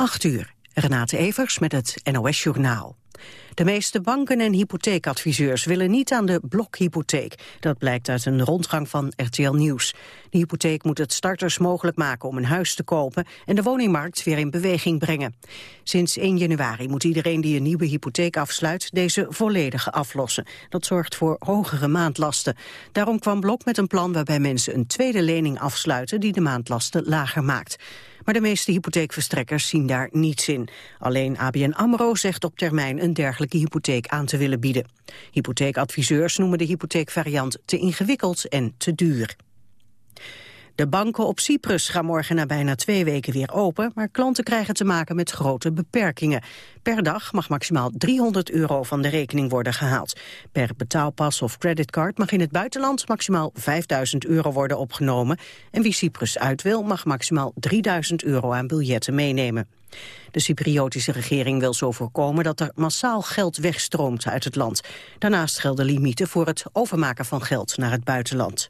8 uur. Renate Evers met het NOS Journaal. De meeste banken en hypotheekadviseurs willen niet aan de blokhypotheek. Dat blijkt uit een rondgang van RTL Nieuws. De hypotheek moet het starters mogelijk maken om een huis te kopen... en de woningmarkt weer in beweging brengen. Sinds 1 januari moet iedereen die een nieuwe hypotheek afsluit... deze volledig aflossen. Dat zorgt voor hogere maandlasten. Daarom kwam Blok met een plan waarbij mensen een tweede lening afsluiten... die de maandlasten lager maakt. Maar de meeste hypotheekverstrekkers zien daar niets in. Alleen ABN AMRO zegt op termijn een dergelijke hypotheek aan te willen bieden. Hypotheekadviseurs noemen de hypotheekvariant te ingewikkeld en te duur. De banken op Cyprus gaan morgen na bijna twee weken weer open, maar klanten krijgen te maken met grote beperkingen. Per dag mag maximaal 300 euro van de rekening worden gehaald. Per betaalpas of creditcard mag in het buitenland maximaal 5000 euro worden opgenomen. En wie Cyprus uit wil, mag maximaal 3000 euro aan biljetten meenemen. De Cypriotische regering wil zo voorkomen dat er massaal geld wegstroomt uit het land. Daarnaast gelden limieten voor het overmaken van geld naar het buitenland.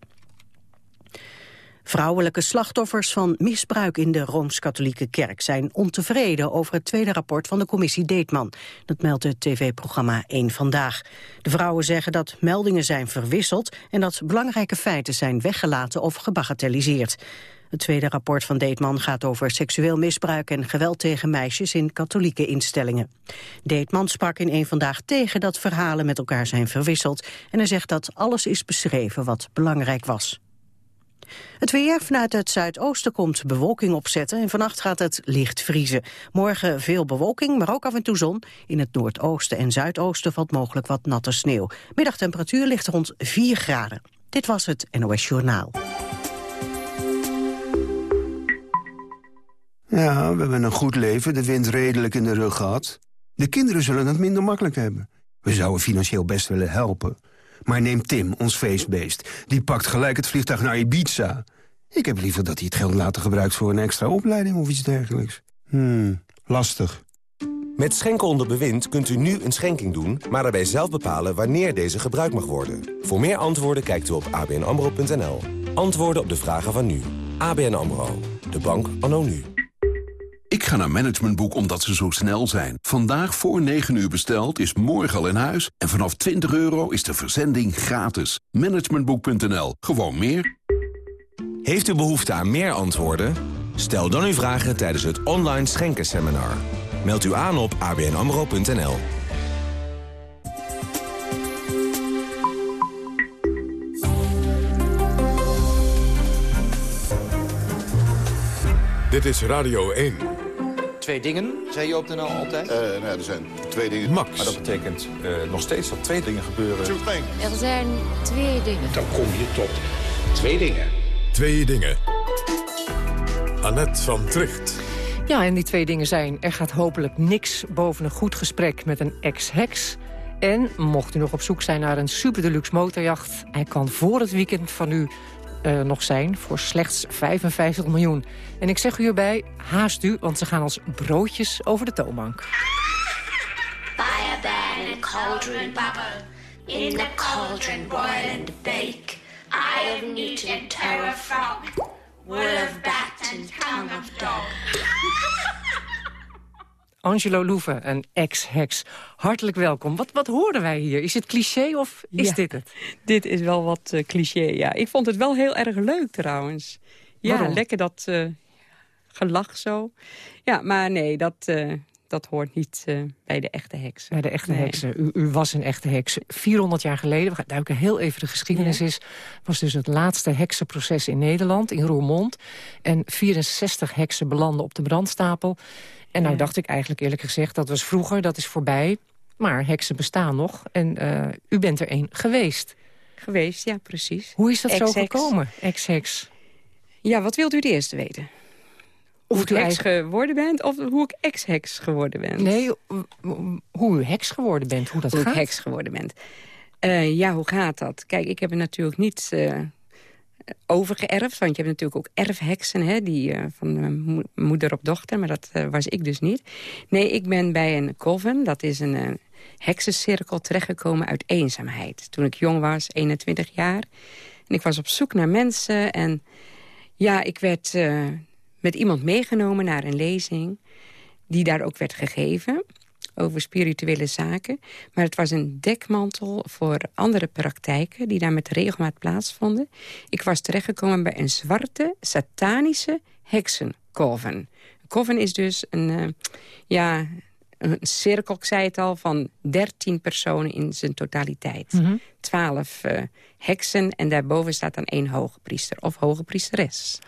Vrouwelijke slachtoffers van misbruik in de Rooms-Katholieke Kerk zijn ontevreden over het tweede rapport van de commissie Deetman. Dat meldt het tv-programma 1 Vandaag. De vrouwen zeggen dat meldingen zijn verwisseld en dat belangrijke feiten zijn weggelaten of gebagatelliseerd. Het tweede rapport van Deetman gaat over seksueel misbruik en geweld tegen meisjes in katholieke instellingen. Deetman sprak in een vandaag tegen dat verhalen met elkaar zijn verwisseld en hij zegt dat alles is beschreven wat belangrijk was. Het weer vanuit het zuidoosten komt bewolking opzetten en vannacht gaat het licht vriezen. Morgen veel bewolking, maar ook af en toe zon. In het noordoosten en zuidoosten valt mogelijk wat natte sneeuw. Middagtemperatuur ligt rond 4 graden. Dit was het NOS Journaal. Ja, we hebben een goed leven, de wind redelijk in de rug gehad. De kinderen zullen het minder makkelijk hebben. We zouden financieel best willen helpen. Maar neem Tim, ons feestbeest. Die pakt gelijk het vliegtuig naar Ibiza. Ik heb liever dat hij het geld later gebruikt voor een extra opleiding of iets dergelijks. Hmm, lastig. Met Schenken onder bewind kunt u nu een schenking doen... maar daarbij zelf bepalen wanneer deze gebruikt mag worden. Voor meer antwoorden kijkt u op abnamro.nl. Antwoorden op de vragen van nu. ABN AMRO. De bank anno nu. Ik ga naar Managementboek omdat ze zo snel zijn. Vandaag voor 9 uur besteld is morgen al in huis. En vanaf 20 euro is de verzending gratis. Managementboek.nl. Gewoon meer. Heeft u behoefte aan meer antwoorden? Stel dan uw vragen tijdens het online schenkenseminar. Meld u aan op abnamro.nl. Dit is Radio 1. Twee dingen, zei je op de NL altijd? Uh, nou, er zijn twee dingen. Max. Maar dat betekent uh, nog steeds dat twee dingen gebeuren. Er zijn twee dingen. Dan kom je tot twee dingen. Twee dingen. Annette van Tricht. Ja, en die twee dingen zijn... er gaat hopelijk niks boven een goed gesprek met een ex-hex... En mocht u nog op zoek zijn naar een super deluxe motorjacht... hij kan voor het weekend van u uh, nog zijn voor slechts 55 miljoen. En ik zeg u hierbij, haast u, want ze gaan als broodjes over de toonbank. And a cauldron bubble. In the cauldron boil and bake. Eye of newt and terror frog. Wool of bat and tongue of dog. Angelo Louve, een ex-hex. Hartelijk welkom. Wat, wat hoorden wij hier? Is het cliché of is dit het? Dit is wel wat uh, cliché, ja. Ik vond het wel heel erg leuk trouwens. Ja, lekker dat uh, gelach zo. Ja, maar nee, dat, uh, dat hoort niet bij de echte heksen. Bij de echte nee. heksen. U, u, was een echte heks. 400 jaar geleden, we duiken heel even de geschiedenis ja. is... was dus het laatste heksenproces in Nederland, in Roermond. En 64 heksen belanden op de brandstapel... En nou dacht ik eigenlijk eerlijk gezegd, dat was vroeger, dat is voorbij. Maar heksen bestaan nog en uh, u bent er een geweest. Geweest, ja, precies. Hoe is dat zo gekomen, ex-heks? Ja, wat wilt u het eerst weten? Of hoe u heks eigen... geworden bent of hoe ik ex-heks geworden ben? Nee, hoe u heks geworden bent, hoe dat hoe gaat. Hoe ik heks geworden ben. Uh, ja, hoe gaat dat? Kijk, ik heb het natuurlijk niet... Uh, overgeërfd. Want je hebt natuurlijk ook erfheksen, hè, die, uh, van uh, moeder op dochter. Maar dat uh, was ik dus niet. Nee, ik ben bij een coven. Dat is een heksencirkel terechtgekomen uit eenzaamheid. Toen ik jong was, 21 jaar. En ik was op zoek naar mensen. En ja, ik werd met iemand meegenomen naar een lezing. die daar ook werd gegeven over spirituele zaken. Maar het was een dekmantel voor andere praktijken... die daar met regelmaat plaatsvonden. Ik was terechtgekomen bij een zwarte, satanische heksenkoven. Een koven is dus een, uh, ja, een cirkel, ik zei het al, van dertien personen in zijn totaliteit. Mhm. Twaalf uh, heksen en daarboven staat dan één hoge priester of hoge priesteres.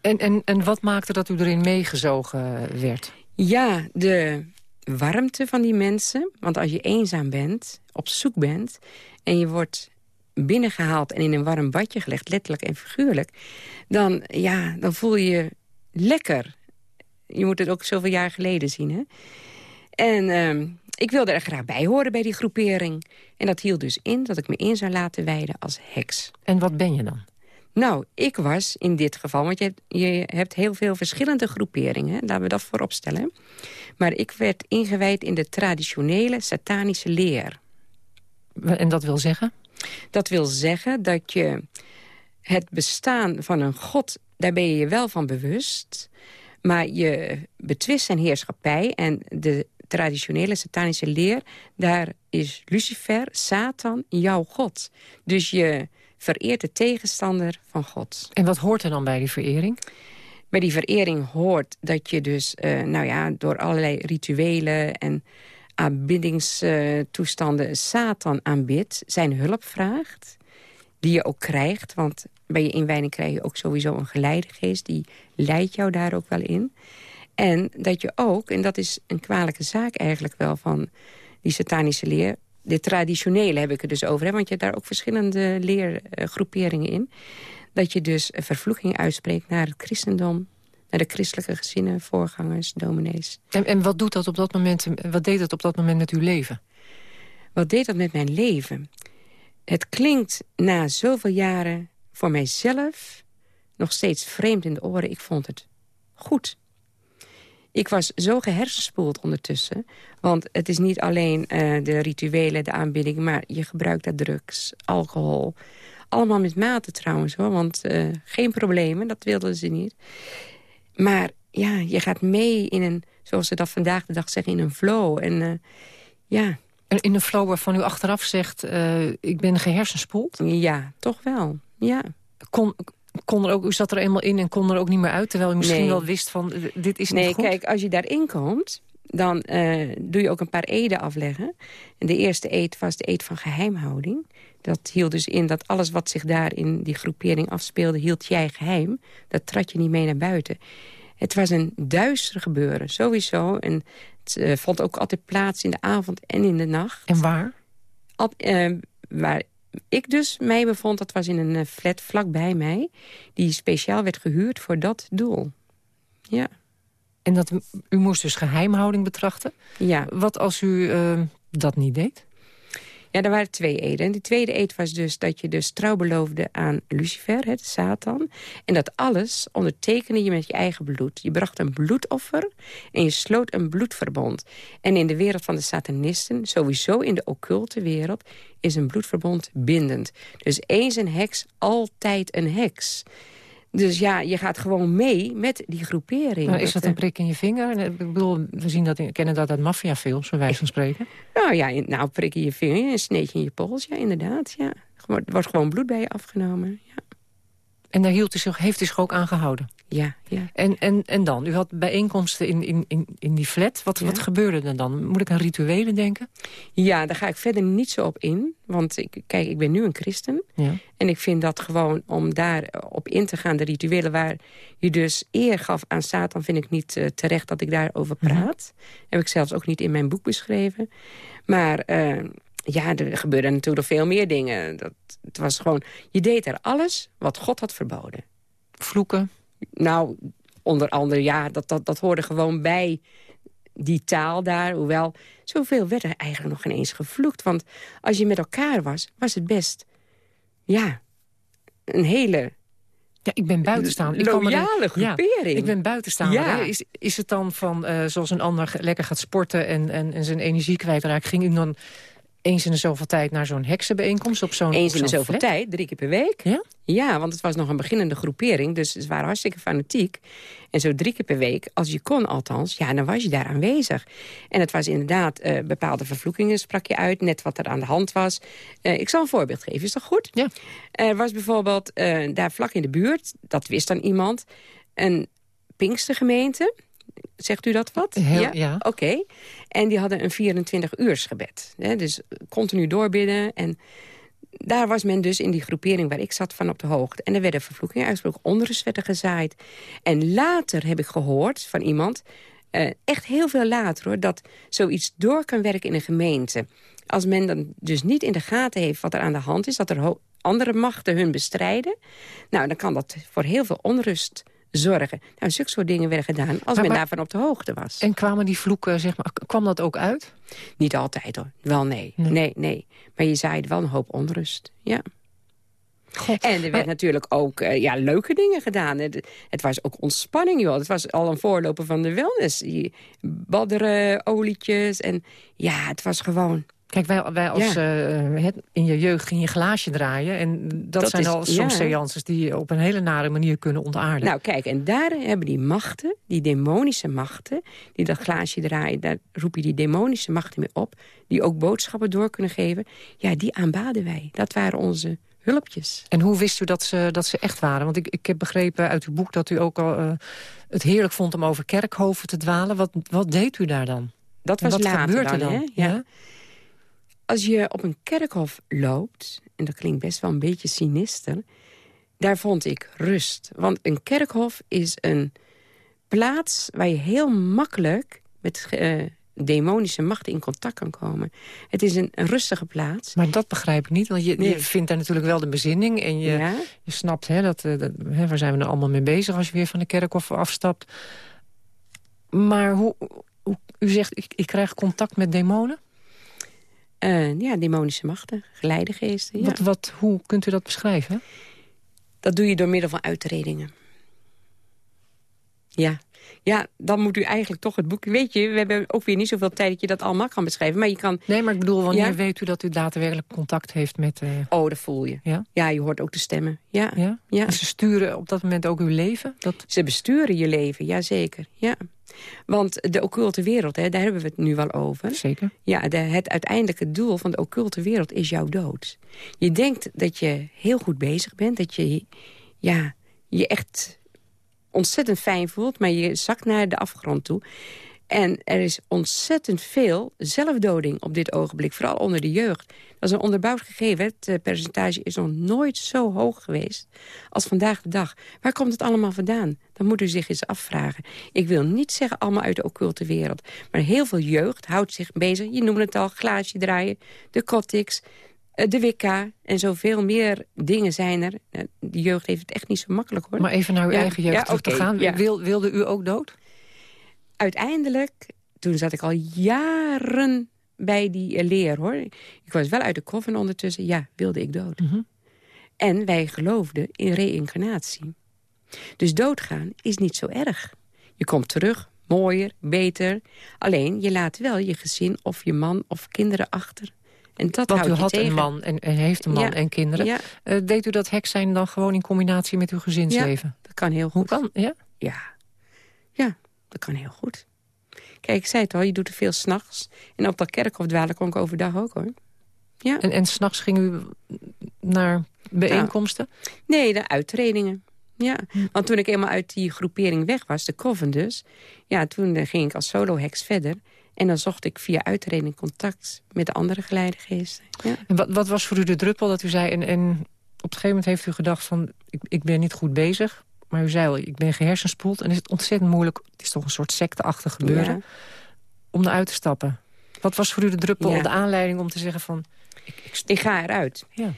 En, en, en wat maakte dat u erin meegezogen werd? Ja, de warmte van die mensen. Want als je eenzaam bent, op zoek bent... en je wordt binnengehaald en in een warm badje gelegd... letterlijk en figuurlijk... dan, ja, dan voel je je lekker. Je moet het ook zoveel jaar geleden zien, hè? En uh, ik wilde er graag bij horen bij die groepering. En dat hield dus in dat ik me in zou laten wijden als heks. En wat ben je dan? Nou, ik was in dit geval, want je hebt, je hebt heel veel verschillende groeperingen. Laten we dat voorop stellen. Maar ik werd ingewijd in de traditionele satanische leer. En dat wil zeggen? Dat wil zeggen dat je het bestaan van een god... daar ben je je wel van bewust... maar je betwist zijn heerschappij... en de traditionele satanische leer... daar is Lucifer, Satan, jouw god. Dus je vereert de tegenstander van God. En wat hoort er dan bij die verering? Bij die verering hoort dat je dus uh, nou ja, door allerlei rituelen en aanbiddingstoestanden uh, Satan aanbidt, zijn hulp vraagt, die je ook krijgt, want bij je inwijding krijg je ook sowieso een geleidegeest, die leidt jou daar ook wel in. En dat je ook, en dat is een kwalijke zaak eigenlijk wel van die satanische leer de traditionele heb ik het dus over. Hè, want je hebt daar ook verschillende leergroeperingen in. Dat je dus vervloeking uitspreekt naar het christendom. Naar de christelijke gezinnen, voorgangers, dominees. En, en wat, doet dat op dat moment, wat deed dat op dat moment met uw leven? Wat deed dat met mijn leven? Het klinkt na zoveel jaren voor mijzelf nog steeds vreemd in de oren. Ik vond het goed. Ik was zo gehersenspoeld ondertussen. Want het is niet alleen uh, de rituelen, de aanbidding... maar je gebruikt daar drugs, alcohol. Allemaal met mate trouwens, hoor. Want uh, geen problemen, dat wilden ze niet. Maar ja, je gaat mee in een, zoals ze dat vandaag de dag zeggen... in een flow. En uh, ja... In een flow waarvan u achteraf zegt, ik ben gehersenspoeld? Ja, toch wel, ja. Kon, kon er ook, u zat er eenmaal in en kon er ook niet meer uit... terwijl u misschien wel wist van, dit is nee, niet goed? Nee, kijk, als je daarin komt... dan uh, doe je ook een paar eden afleggen. En de eerste eed was de eed van geheimhouding. Dat hield dus in dat alles wat zich daar in die groepering afspeelde... hield jij geheim. Dat trad je niet mee naar buiten. Het was een duister gebeuren, sowieso. En het uh, vond ook altijd plaats in de avond en in de nacht. En waar? Op, uh, waar ik dus mij bevond, dat was in een eh, flat vlakbij mij... die speciaal werd gehuurd voor dat doel. Ja. En dat, u moest dus geheimhouding betrachten? Ja. Wat als u uh, dat niet deed? Ja, er waren twee eden. En die tweede eed was dus dat je dus trouw beloofde aan Lucifer, het Satan. En dat alles ondertekende je met je eigen bloed. Je bracht een bloedoffer en je sloot een bloedverbond. En in de wereld van de satanisten, sowieso in de occulte wereld... is een bloedverbond bindend. Dus eens een heks, altijd een heks. Dus ja, je gaat gewoon mee met die groepering. Maar is dat een prik in je vinger? Ik bedoel, we zien dat, kennen dat uit maffiafilms, bij wijze van spreken. Nou ja, nou, prik in je vinger, een sneetje in je pols, ja, inderdaad. Ja. Er wordt gewoon bloed bij je afgenomen, ja. En daar hield u zich, heeft u zich ook aan gehouden? Ja, ja. En, en, en dan? U had bijeenkomsten in, in, in, in die flat. Wat, wat gebeurde er dan? Moet ik aan rituelen denken? Ja, daar ga ik verder niet zo op in. Want ik, kijk, ik ben nu een christen. Ja. En ik vind dat gewoon om daar op in te gaan... de rituelen waar je dus eer gaf aan Satan... vind ik niet uh, terecht dat ik daarover mhm. praat. Heb ik zelfs ook niet in mijn boek beschreven. Maar... Uh, ja, er gebeurden natuurlijk veel meer dingen. Dat, het was gewoon, je deed er alles wat God had verboden. Vloeken? Nou, onder andere, ja, dat, dat, dat hoorde gewoon bij die taal daar. Hoewel, zoveel werd er eigenlijk nog ineens gevloekt. Want als je met elkaar was, was het best, ja, een hele... Ja, ik ben buitenstaander. Ik loyale groepering. Ja, ik ben buitenstaander. Ja. Is, is het dan van, uh, zoals een ander lekker gaat sporten... en, en, en zijn energie kwijtraakt, ging u dan eens in de zoveel tijd naar zo'n heksenbijeenkomst op zo'n Eens in de zoveel tijd, drie keer per week. Ja? Ja, want het was nog een beginnende groepering, dus ze waren hartstikke fanatiek. En zo drie keer per week, als je kon althans, ja, dan was je daar aanwezig. En het was inderdaad, eh, bepaalde vervloekingen sprak je uit, net wat er aan de hand was. Eh, ik zal een voorbeeld geven, is dat goed? Ja. Er was bijvoorbeeld eh, daar vlak in de buurt, dat wist dan iemand, een Pinkstergemeente. Zegt u dat wat? Heel- ja. Oké. En die hadden een 24-uursgebed. Hè, dus continu doorbidden. En daar was men dus in die groepering waar ik zat van op de hoogte. En er werden vervloekingen uitgesproken, onrust werd er gezaaid. En later heb ik gehoord van iemand, eh, echt heel veel later hoor... dat zoiets door kan werken in een gemeente. Als men dan dus niet in de gaten heeft wat er aan de hand is... dat er andere machten hun bestrijden... nou, dan kan dat voor heel veel onrust zorgen. Nou, zulke soort dingen werden gedaan als Maar- men maar- daarvan op de hoogte was. En kwamen die vloeken, zeg maar, kwam dat ook uit? Niet altijd hoor. Wel nee. Nee. Nee, nee. Maar je zaaide wel een hoop onrust. Ja. En er werd Maar- natuurlijk ook eh, ja, leuke dingen gedaan. Het, het was ook ontspanning, joh. Het was al een voorloper van de wellness. Badderen, olietjes en ja, het was gewoon... Kijk, wij, wij als Ja. eh, in je jeugd ging je glaasje draaien. En dat, Dat zijn is- al soms ja. seances die je op een hele nare manier kunnen ontaarden. Nou kijk, en daar hebben die machten, die demonische machten... die dat glaasje draaien, daar roep je die demonische machten mee op... die ook boodschappen door kunnen geven. Ja, die aanbaden wij. Dat waren onze hulpjes. En hoe wist u dat ze, dat ze echt waren? Want ik, ik heb begrepen uit uw boek dat u ook al eh, het heerlijk vond om over kerkhoven te dwalen. Wat, wat deed u daar dan? Dat was wat later er dan, dan? hè? Ja. Als je op een kerkhof loopt, en dat klinkt best wel een beetje sinister... daar vond ik rust. Want een kerkhof is een plaats waar je heel makkelijk... met eh, demonische machten in contact kan komen. Het is een, een rustige plaats. Maar dat begrijp ik niet, want je, vindt daar natuurlijk wel de bezinning. En je, Ja. je snapt, hè, dat, eh, dat, hè, waar zijn we nou allemaal mee bezig als je weer van de kerkhof afstapt. Maar hoe, hoe, u zegt, ik, ik krijg contact met demonen? Eh, ja, demonische machten, geleidegeesten. Ja. Wat, wat, hoe kunt u dat beschrijven? Dat doe je door middel van uitredingen. Ja. Ja, dan moet u eigenlijk toch het boek... Weet je, we hebben ook weer niet zoveel tijd dat je dat allemaal kan beschrijven. Maar je kan... Nee, maar ik bedoel, wanneer Ja. weet u dat u daadwerkelijk contact heeft met... eh, Oh, dat voel je. ja? Ja, je hoort ook de stemmen. Ja. Ja? Ja. En ze sturen op dat moment ook uw leven? Dat... Ze besturen je leven, jazeker. Ja. Want de occulte wereld, hè, daar hebben we het nu wel over. Zeker. Ja, de, het uiteindelijke doel van de occulte wereld is jouw dood. Je denkt dat je heel goed bezig bent, dat je ja, je echt ontzettend fijn voelt... maar je zakt naar de afgrond toe. En er is ontzettend veel zelfdoding op dit ogenblik, vooral onder de jeugd. Dat is een onderbouwd gegeven. Het eh, percentage is nog nooit zo hoog geweest als vandaag de dag. Waar komt het allemaal vandaan? Dan moet u zich eens afvragen. Ik wil niet zeggen allemaal uit de occulte wereld. Maar heel veel jeugd houdt zich bezig. Je noemde het al, glaasje draaien, de eh, de Wicca en zoveel meer dingen zijn er. Eh, De jeugd heeft het echt niet zo makkelijk hoor. Maar even naar uw Ja, eigen jeugd ja, terug te gaan. ja. Wil, wilde u ook dood? uiteindelijk, toen zat ik al jaren bij die eh, leer, hoor. Ik was wel uit de koffen ondertussen. Ja, wilde ik dood. Mhm. En wij geloofden in reïncarnatie. Dus doodgaan is niet zo erg. Je komt terug, mooier, beter. Alleen, je laat wel je gezin of je man of kinderen achter. En dat Want u had tegen. een man en, en heeft een man Ja, en kinderen. Ja, Eh, deed u dat hek zijn dan gewoon in combinatie met uw gezinsleven? dat kan heel Hoe goed. kan? Ja? Ja. ja, dat kan heel goed. Kijk, ik zei het al, je doet er veel s'nachts. En op dat kerkhof dwalen kon ik overdag ook, hoor. Ja. En, en s'nachts ging u naar bijeenkomsten? Nee, de uittredingen. Ja, want toen ik eenmaal uit die groepering weg was, de Coven dus... ja, toen eh, ging ik als solo-heks verder. En dan zocht ik via uitreding contact met de andere geleidegeesten. Ja. En wat, wat was voor u de druppel dat u zei... En, en op een gegeven moment heeft u gedacht van... Ik, ik ben niet goed bezig, maar u zei al... ik ben gehersenspoeld en is het ontzettend moeilijk... het is toch een soort secteachtig gebeuren... Ja. om eruit te stappen. Wat was voor u de druppel, Ja. de aanleiding om te zeggen van... Ik, ik, Ik ga eruit. ja.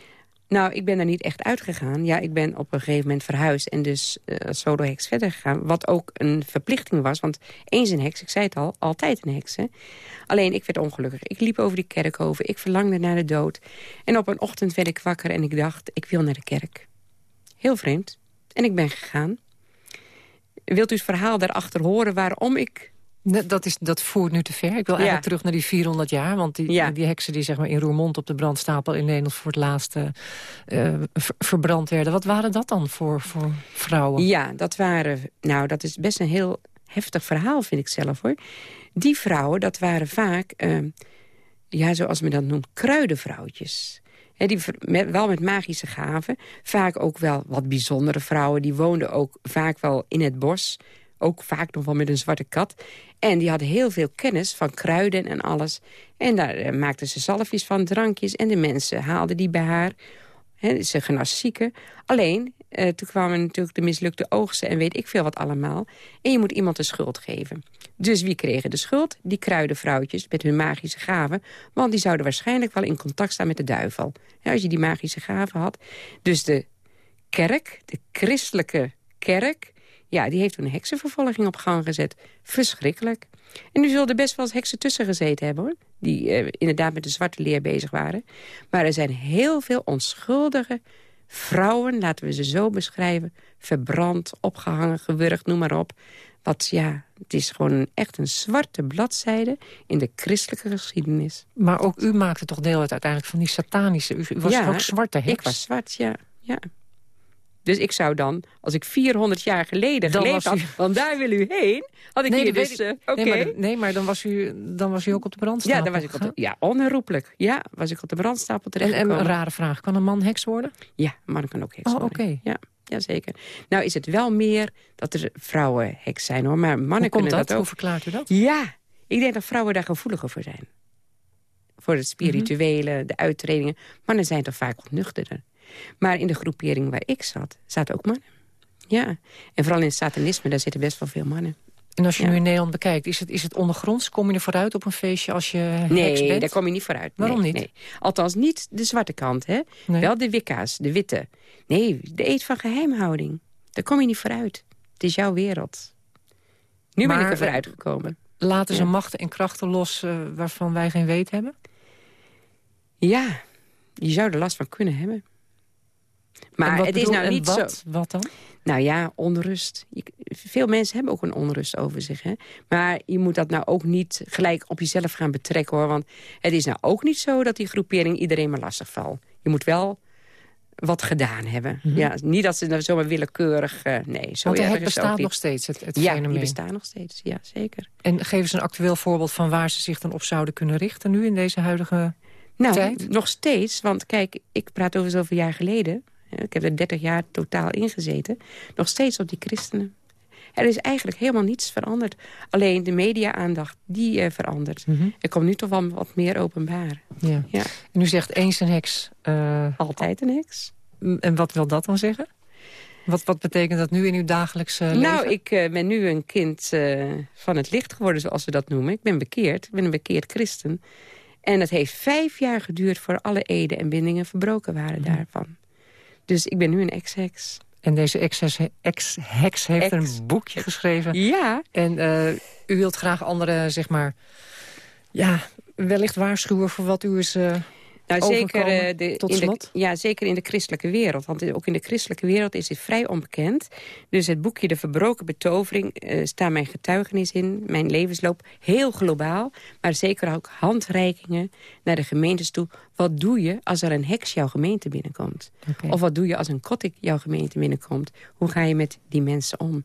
Nou, ik ben daar niet echt uitgegaan. Ja, ik ben op een gegeven moment verhuisd en dus eh, als solo-heks verder gegaan. Wat ook een verplichting was, want eens een heks, ik zei het al, altijd een heks. Hè? Alleen, ik werd ongelukkig. Ik liep over die kerkhoven, ik verlangde naar de dood. En op een ochtend werd ik wakker en ik dacht, ik wil naar de kerk. Heel vreemd. En ik ben gegaan. Wilt u het verhaal daarachter horen waarom ik Dat, is, dat voert nu te ver. Ik wil eigenlijk terug naar die 400 jaar. Want die, die heksen die zeg maar in Roermond op de brandstapel in Nederland... voor het laatste uh, verbrand werden. Wat waren dat dan voor, voor vrouwen? Ja, dat waren... Nou, dat is best een heel heftig verhaal, vind ik zelf, hoor. Die vrouwen, dat waren vaak... Uh, ja, zoals men dat noemt, kruidenvrouwtjes. He, die met, wel met magische gaven. Vaak ook wel wat bijzondere vrouwen. Die woonden ook vaak wel in het bos. Ook vaak nog wel met een zwarte kat. En die hadden heel veel kennis van kruiden en alles. En daar eh, maakten ze zalfjes van, drankjes. En de mensen haalden die bij haar. He, ze genas zieken. Alleen, eh, toen kwamen natuurlijk de mislukte oogsten en weet ik veel wat allemaal. En je moet iemand de schuld geven. Dus wie kregen de schuld? Die kruidenvrouwtjes met hun magische gaven. Want die zouden waarschijnlijk wel in contact staan met de duivel. als je die magische gaven had. Dus de kerk, de christelijke kerk... ja, die heeft toen een heksenvervolging op gang gezet. Verschrikkelijk. En nu zullen er best wel eens heksen tussen gezeten hebben, hoor. Die eh, inderdaad met de zwarte leer bezig waren. Maar er zijn heel veel onschuldige vrouwen, laten we ze zo beschrijven... verbrand, opgehangen, gewurgd, noem maar op. Wat, ja, het is gewoon echt een zwarte bladzijde in de christelijke geschiedenis. Maar ook u maakte toch deel uit uiteindelijk van die satanische... U, was ja, ook zwarte heks? ik was zwart, ja. ja. Dus ik zou dan, als ik 400 jaar geleden dan geleefd had... want daar wil u heen, had ik hier dus... Uh, nee, maar, nee, maar dan was, u, dan was u ook op de brandstapel. Ja, dan was ik op de, ja onherroepelijk. Ja, was ik op de brandstapel terecht. En, en, een rare vraag, kan een man heks worden? Ja, een man kan ook heks oh, worden. oké. Ja. Jazeker. Nou is het wel meer dat er vrouwen heks zijn, hoor. Maar mannen kunnen dat? dat, ook. Hoe verklaart u dat? Ja, ik denk dat vrouwen daar gevoeliger voor zijn. Voor het spirituele, mhm. de uittredingen. Mannen zijn toch vaak wat nuchterder. Maar in de groepering waar ik zat, zaten ook mannen. Ja, en vooral in het satanisme, daar zitten best wel veel mannen. En als je nu in Nederland bekijkt, is het, is het ondergronds? Kom je er vooruit op een feestje als je Nee, daar kom je niet vooruit. Waarom nee, niet? Nee. Althans niet de zwarte kant, hè? Wel de wikka's, de witte. Nee, de eet van geheimhouding. Daar kom je niet vooruit. Het is jouw wereld. Nu ben ik er vooruit gekomen. Laten ze machten en krachten los uh, waarvan wij geen weet hebben? Ja, je zou er last van kunnen hebben. Maar het is nou niet wat, zo... Wat dan? Nou ja, onrust. veel mensen hebben ook een onrust over zich. Hè? Maar je moet dat nou ook niet gelijk op jezelf gaan betrekken. hoor. Want het is nou ook niet zo dat die groepering iedereen maar lastig valt. Je moet wel wat gedaan hebben. Mhm. ja, niet dat ze nou zomaar willekeurig... Uh, nee, zo Want het bestaat nog steeds, het, het ja, fenomeen. die bestaan nog steeds, ja, zeker. En geven ze een actueel voorbeeld van waar ze zich dan op zouden kunnen richten... nu in deze huidige nou, tijd? nog steeds, want kijk, ik praat over zoveel jaar geleden... Ik heb er 30 jaar totaal ingezeten. Nog steeds op die christenen. Er is eigenlijk helemaal niets veranderd. Alleen de media-aandacht, die uh, verandert. Mm Er komt nu toch wel wat meer openbaar. Ja. ja. En u zegt eens een heks. Uh, Altijd een heks. En wat wil dat dan zeggen? Wat, wat betekent dat nu in uw dagelijkse leven? Nou, ik uh, ben nu een kind van het licht geworden, zoals ze dat noemen. Ik ben bekeerd. Ik ben een bekeerd christen. En het heeft vijf jaar geduurd voor alle eden en bindingen verbroken waren mhm. daarvan. Dus ik ben nu een ex-heks. En deze ex-heks heeft een boekje geschreven. Ja. En uh, u wilt graag anderen, zeg maar... Ja, wellicht waarschuwen voor wat u is... Uh, nou, zeker, uh, de, tot slot? ja, zeker in de christelijke wereld. Want ook in de christelijke wereld is dit vrij onbekend. Dus het boekje De Verbroken Betovering uh, staat mijn getuigenis in. Mijn levensloop, heel globaal. Maar zeker ook handreikingen naar de gemeentes toe. Wat doe je als er een heks jouw gemeente binnenkomt? Of wat doe je als een kotik jouw gemeente binnenkomt? Hoe ga je met die mensen om?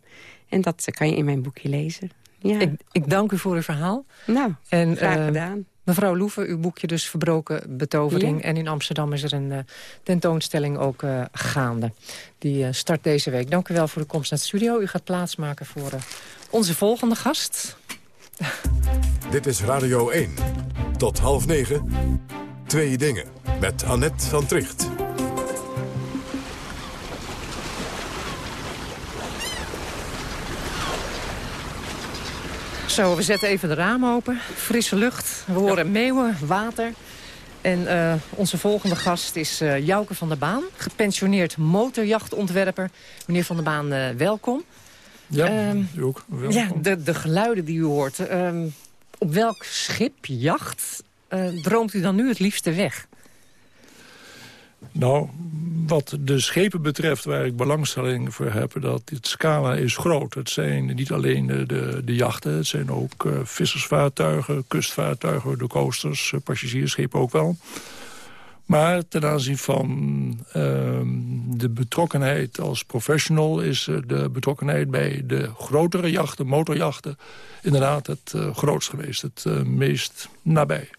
En dat kan je in mijn boekje lezen. Ja. Ik, ik dank u voor uw verhaal. Nou, en, graag uh, gedaan. Mevrouw Loeven, uw boekje dus Verbroken Betovering. En in Amsterdam is er een uh, tentoonstelling ook uh, gaande. Die uh, start deze week. Dank u wel voor de komst naar het studio. U gaat plaatsmaken voor onze volgende gast. Dit is Radio 1. Tot half negen. Twee dingen. Met Annette van Tricht. Zo, we zetten even de ramen open. Frisse lucht. We horen meeuwen, water. En uh, onze volgende gast is uh, Jouke van der Baan. Gepensioneerd motorjachtontwerper. Meneer van der Baan, uh, welkom. Ja, um, u ook. Welkom. Ja, de, de geluiden die u hoort. Um, op welk schip, jacht, droomt u dan nu het liefste weg? Nou, wat de schepen betreft waar ik belangstelling voor heb... dat het scala is groot. Het zijn niet alleen de, de, jachten, het zijn ook uh, vissersvaartuigen... kustvaartuigen, de coasters, uh, passagiersschepen ook wel. Maar ten aanzien van uh, de betrokkenheid als professional... is de betrokkenheid bij de grotere jachten, motorjachten... inderdaad het grootst geweest, het meest nabij.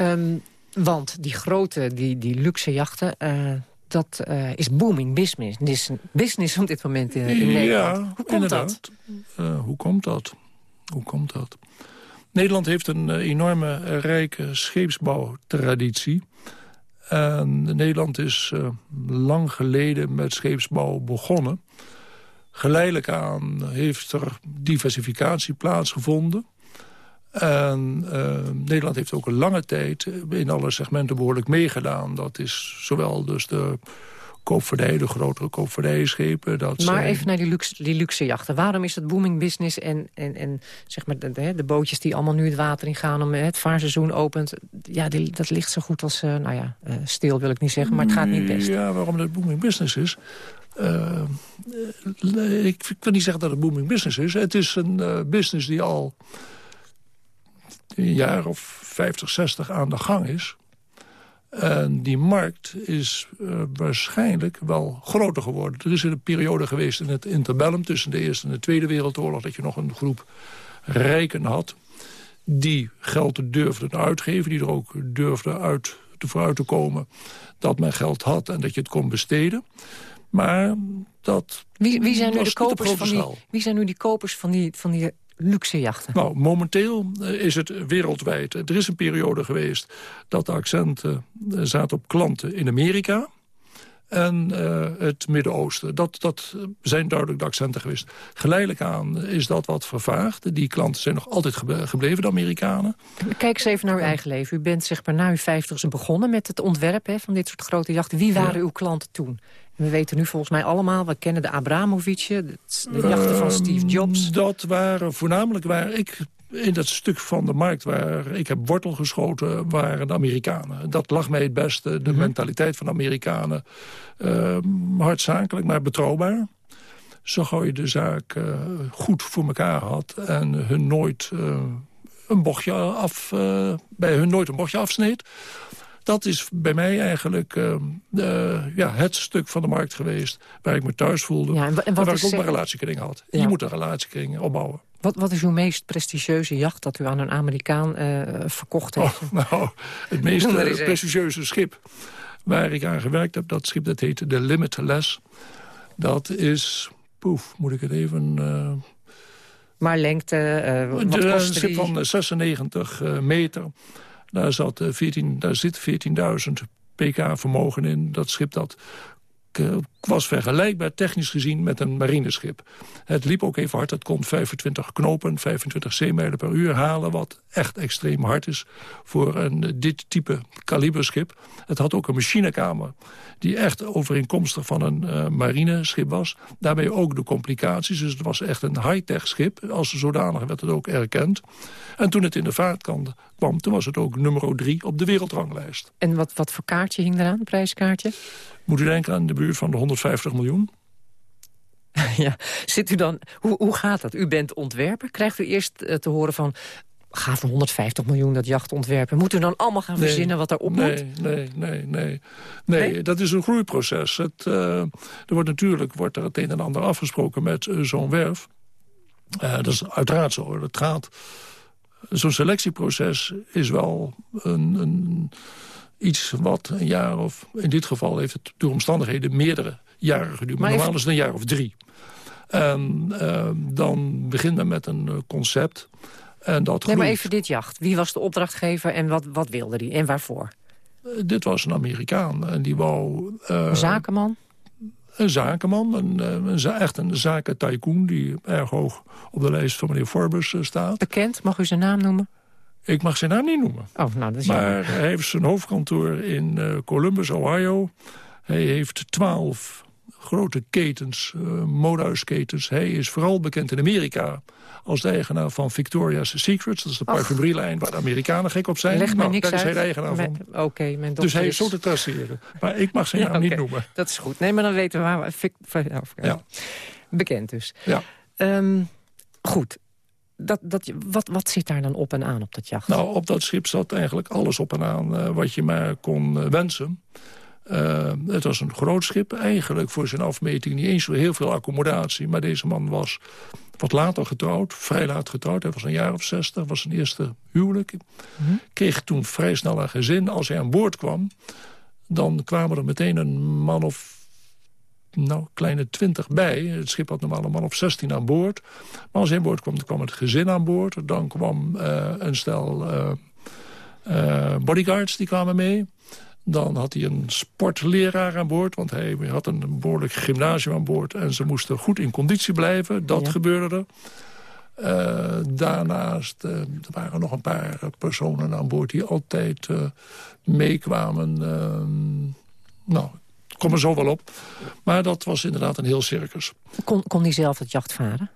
Um, want die grote, die, die luxe jachten... Uh, dat uh, is booming business, business op dit moment in, in Nederland. Ja, hoe komt dat? Uh, hoe komt dat? Hoe komt dat? Nederland heeft een enorme rijke scheepsbouwtraditie. En Nederland is lang geleden met scheepsbouw begonnen. Geleidelijk aan heeft er diversificatie plaatsgevonden. En uh, Nederland heeft ook een lange tijd in alle segmenten behoorlijk meegedaan. Dat is zowel dus de koopvaardij, de grotere koopvaardijschepen. Dat maar even naar die luxe, die luxe jachten. Waarom is het booming business en, en, en zeg maar de, de, bootjes die allemaal nu het water in gaan... om het vaarseizoen opent, ja, die, dat ligt zo goed als, uh, nou ja, uh, stil wil ik niet zeggen... maar het gaat niet best. Ja, waarom het booming business is... Uh, ik, ik wil niet zeggen dat het booming business is. Het is een business die al een jaar of 50, 60 aan de gang is. En die markt is uh, waarschijnlijk wel groter geworden. Er is een periode geweest in het interbellum... tussen de Eerste en de Tweede Wereldoorlog... dat je nog een groep rijken had... die geld durfden uitgeven, die er ook durfden uit, te vooruit te komen... dat men geld had en dat je het kon besteden. Maar dat wie, wie zijn nu de kopers van die, Wie zijn nu die kopers van die, van die luxe jachten? Nou, momenteel eh, is het wereldwijd. Er is een periode geweest dat de accenten eh, zaten op klanten in Amerika en uh, het Midden-Oosten. Dat, dat zijn duidelijk de accenten geweest. Geleidelijk aan is dat wat vervaagd. Die klanten zijn nog altijd gebleven, de Amerikanen. Kijk eens even naar uw eigen leven. U bent zeg maar na uw vijftigste begonnen met het ontwerpen van dit soort grote jachten. Wie waren uw klanten toen? We weten nu volgens mij allemaal, we kennen de Abramovic, de, jachten van Steve Jobs. Ehm, dat waren voornamelijk waar ik in dat stuk van de markt waar ik heb wortel geschoten, waren de Amerikanen. Dat lag mij het beste, de mhm. mentaliteit van de Amerikanen. Uh, hardzakelijk, maar betrouwbaar. Zo gauw je de zaak uh, goed voor elkaar had en hun nooit uh, een bochtje af, uh, bij hun nooit een bochtje afsneed dat is bij mij eigenlijk uh, ja, het stuk van de markt geweest... waar ik me thuis voelde ja, en, waar ik ook mijn relatiekring had. Je moet een relatiekring opbouwen. Wat, wat is uw meest prestigieuze jacht dat u aan een Amerikaan uh, verkocht heeft? Oh, nou, het meest prestigieuze schip waar ik aan gewerkt heb... dat schip dat heette de Limitless. Dat is... Poef, moet ik het even... maar lengte, wat Een schip van 96 meter... Daar, zat 14, eh, daar zit 14.000 pk vermogen in. Dat schip dat was vergelijkbaar technisch gezien met een marineschip. Het liep ook even hard. Het kon 25 knopen, 25 zeemijlen per uur halen... wat echt extreem hard is voor een, dit type kaliberschip. Het had ook een machinekamer die echt overeenkomstig van een uh, marineschip was. Daarbij ook de complicaties. Dus het was echt een high-tech schip. Als zodanig werd het ook erkend. En toen het in de vaart kwam, toen was het ook nummer drie op de wereldranglijst. En wat, wat voor kaartje hing eraan, prijskaartje? Moet u denken aan de buurt van de 150 miljoen. Ja, zit u dan, hoe, hoe gaat dat? U bent ontwerper. Krijgt u eerst eh, te horen van... ga voor 150 miljoen dat jacht ontwerpen. Moet u dan allemaal gaan verzinnen wat erop nee, moet? Nee, nee, nee, nee. dat is een groeiproces. Het, uh, er wordt natuurlijk wordt er het een en ander afgesproken met uh, zo'n werf. dat is uiteraard zo. Het gaat... Zo'n selectieproces is wel een, een iets wat een jaar of... in dit geval heeft het door omstandigheden meerdere jaren geduurd. Maar, normaal is het een jaar of drie. En uh, dan begint men met een eh, concept. En dat nee, maar even dit jacht. Wie was de opdrachtgever en wat, wat wilde die en waarvoor? Uh, dit was een Amerikaan en die wou... een zakenman? Een zakenman, een, een, echt een zakentycoon... die erg hoog op de lijst van meneer Forbes staat. Bekend, mag u zijn naam noemen? Ik mag zijn naam niet noemen. Oh, nou, dat is maar hij heeft zijn hoofdkantoor in uh, Columbus, Ohio. Hij heeft twaalf grote ketens, uh, modehuisketens. Hij is vooral bekend in Amerika als de eigenaar van Victoria's Secrets. Dat is de parfumerielijn waar de Amerikanen gek op zijn. Leg nou, niks daar is uit. hij de eigenaar van. Oké, okay, mijn Dus hij is zo te traceren. Maar ik mag zijn ja, naam okay. niet noemen. Dat is goed. Nee, maar dan weten we waar we... Ja. Bekend dus. Ja. Um, goed. Dat, dat, wat, wat zit daar dan op en aan op dat jacht? Nou, op dat schip zat eigenlijk alles op en aan uh, wat je maar kon uh, wensen. Uh, het was een groot schip, eigenlijk voor zijn afmeting niet eens zo heel veel accommodatie. Maar deze man was wat later getrouwd, vrij laat getrouwd. Hij was een jaar of zestig, was zijn eerste huwelijk. Mm -hmm. Kreeg toen vrij snel een gezin. Als hij aan boord kwam, dan kwamen er meteen een man of nou, kleine twintig bij. Het schip had normaal een man of 16 aan boord. Maar als hij aan boord kwam, dan kwam het gezin aan boord. Dan kwam uh, een stel uh, uh, bodyguards, die kwamen mee. Dan had hij een sportleraar aan boord, want hij had een behoorlijk gymnasium aan boord. En ze moesten goed in conditie blijven, dat ja. gebeurde er. Uh, daarnaast uh, er waren nog een paar personen aan boord die altijd uh, meekwamen. nou, ik kom er zo wel op. Maar dat was inderdaad een heel circus. Kon, kon hij zelf het jacht varen?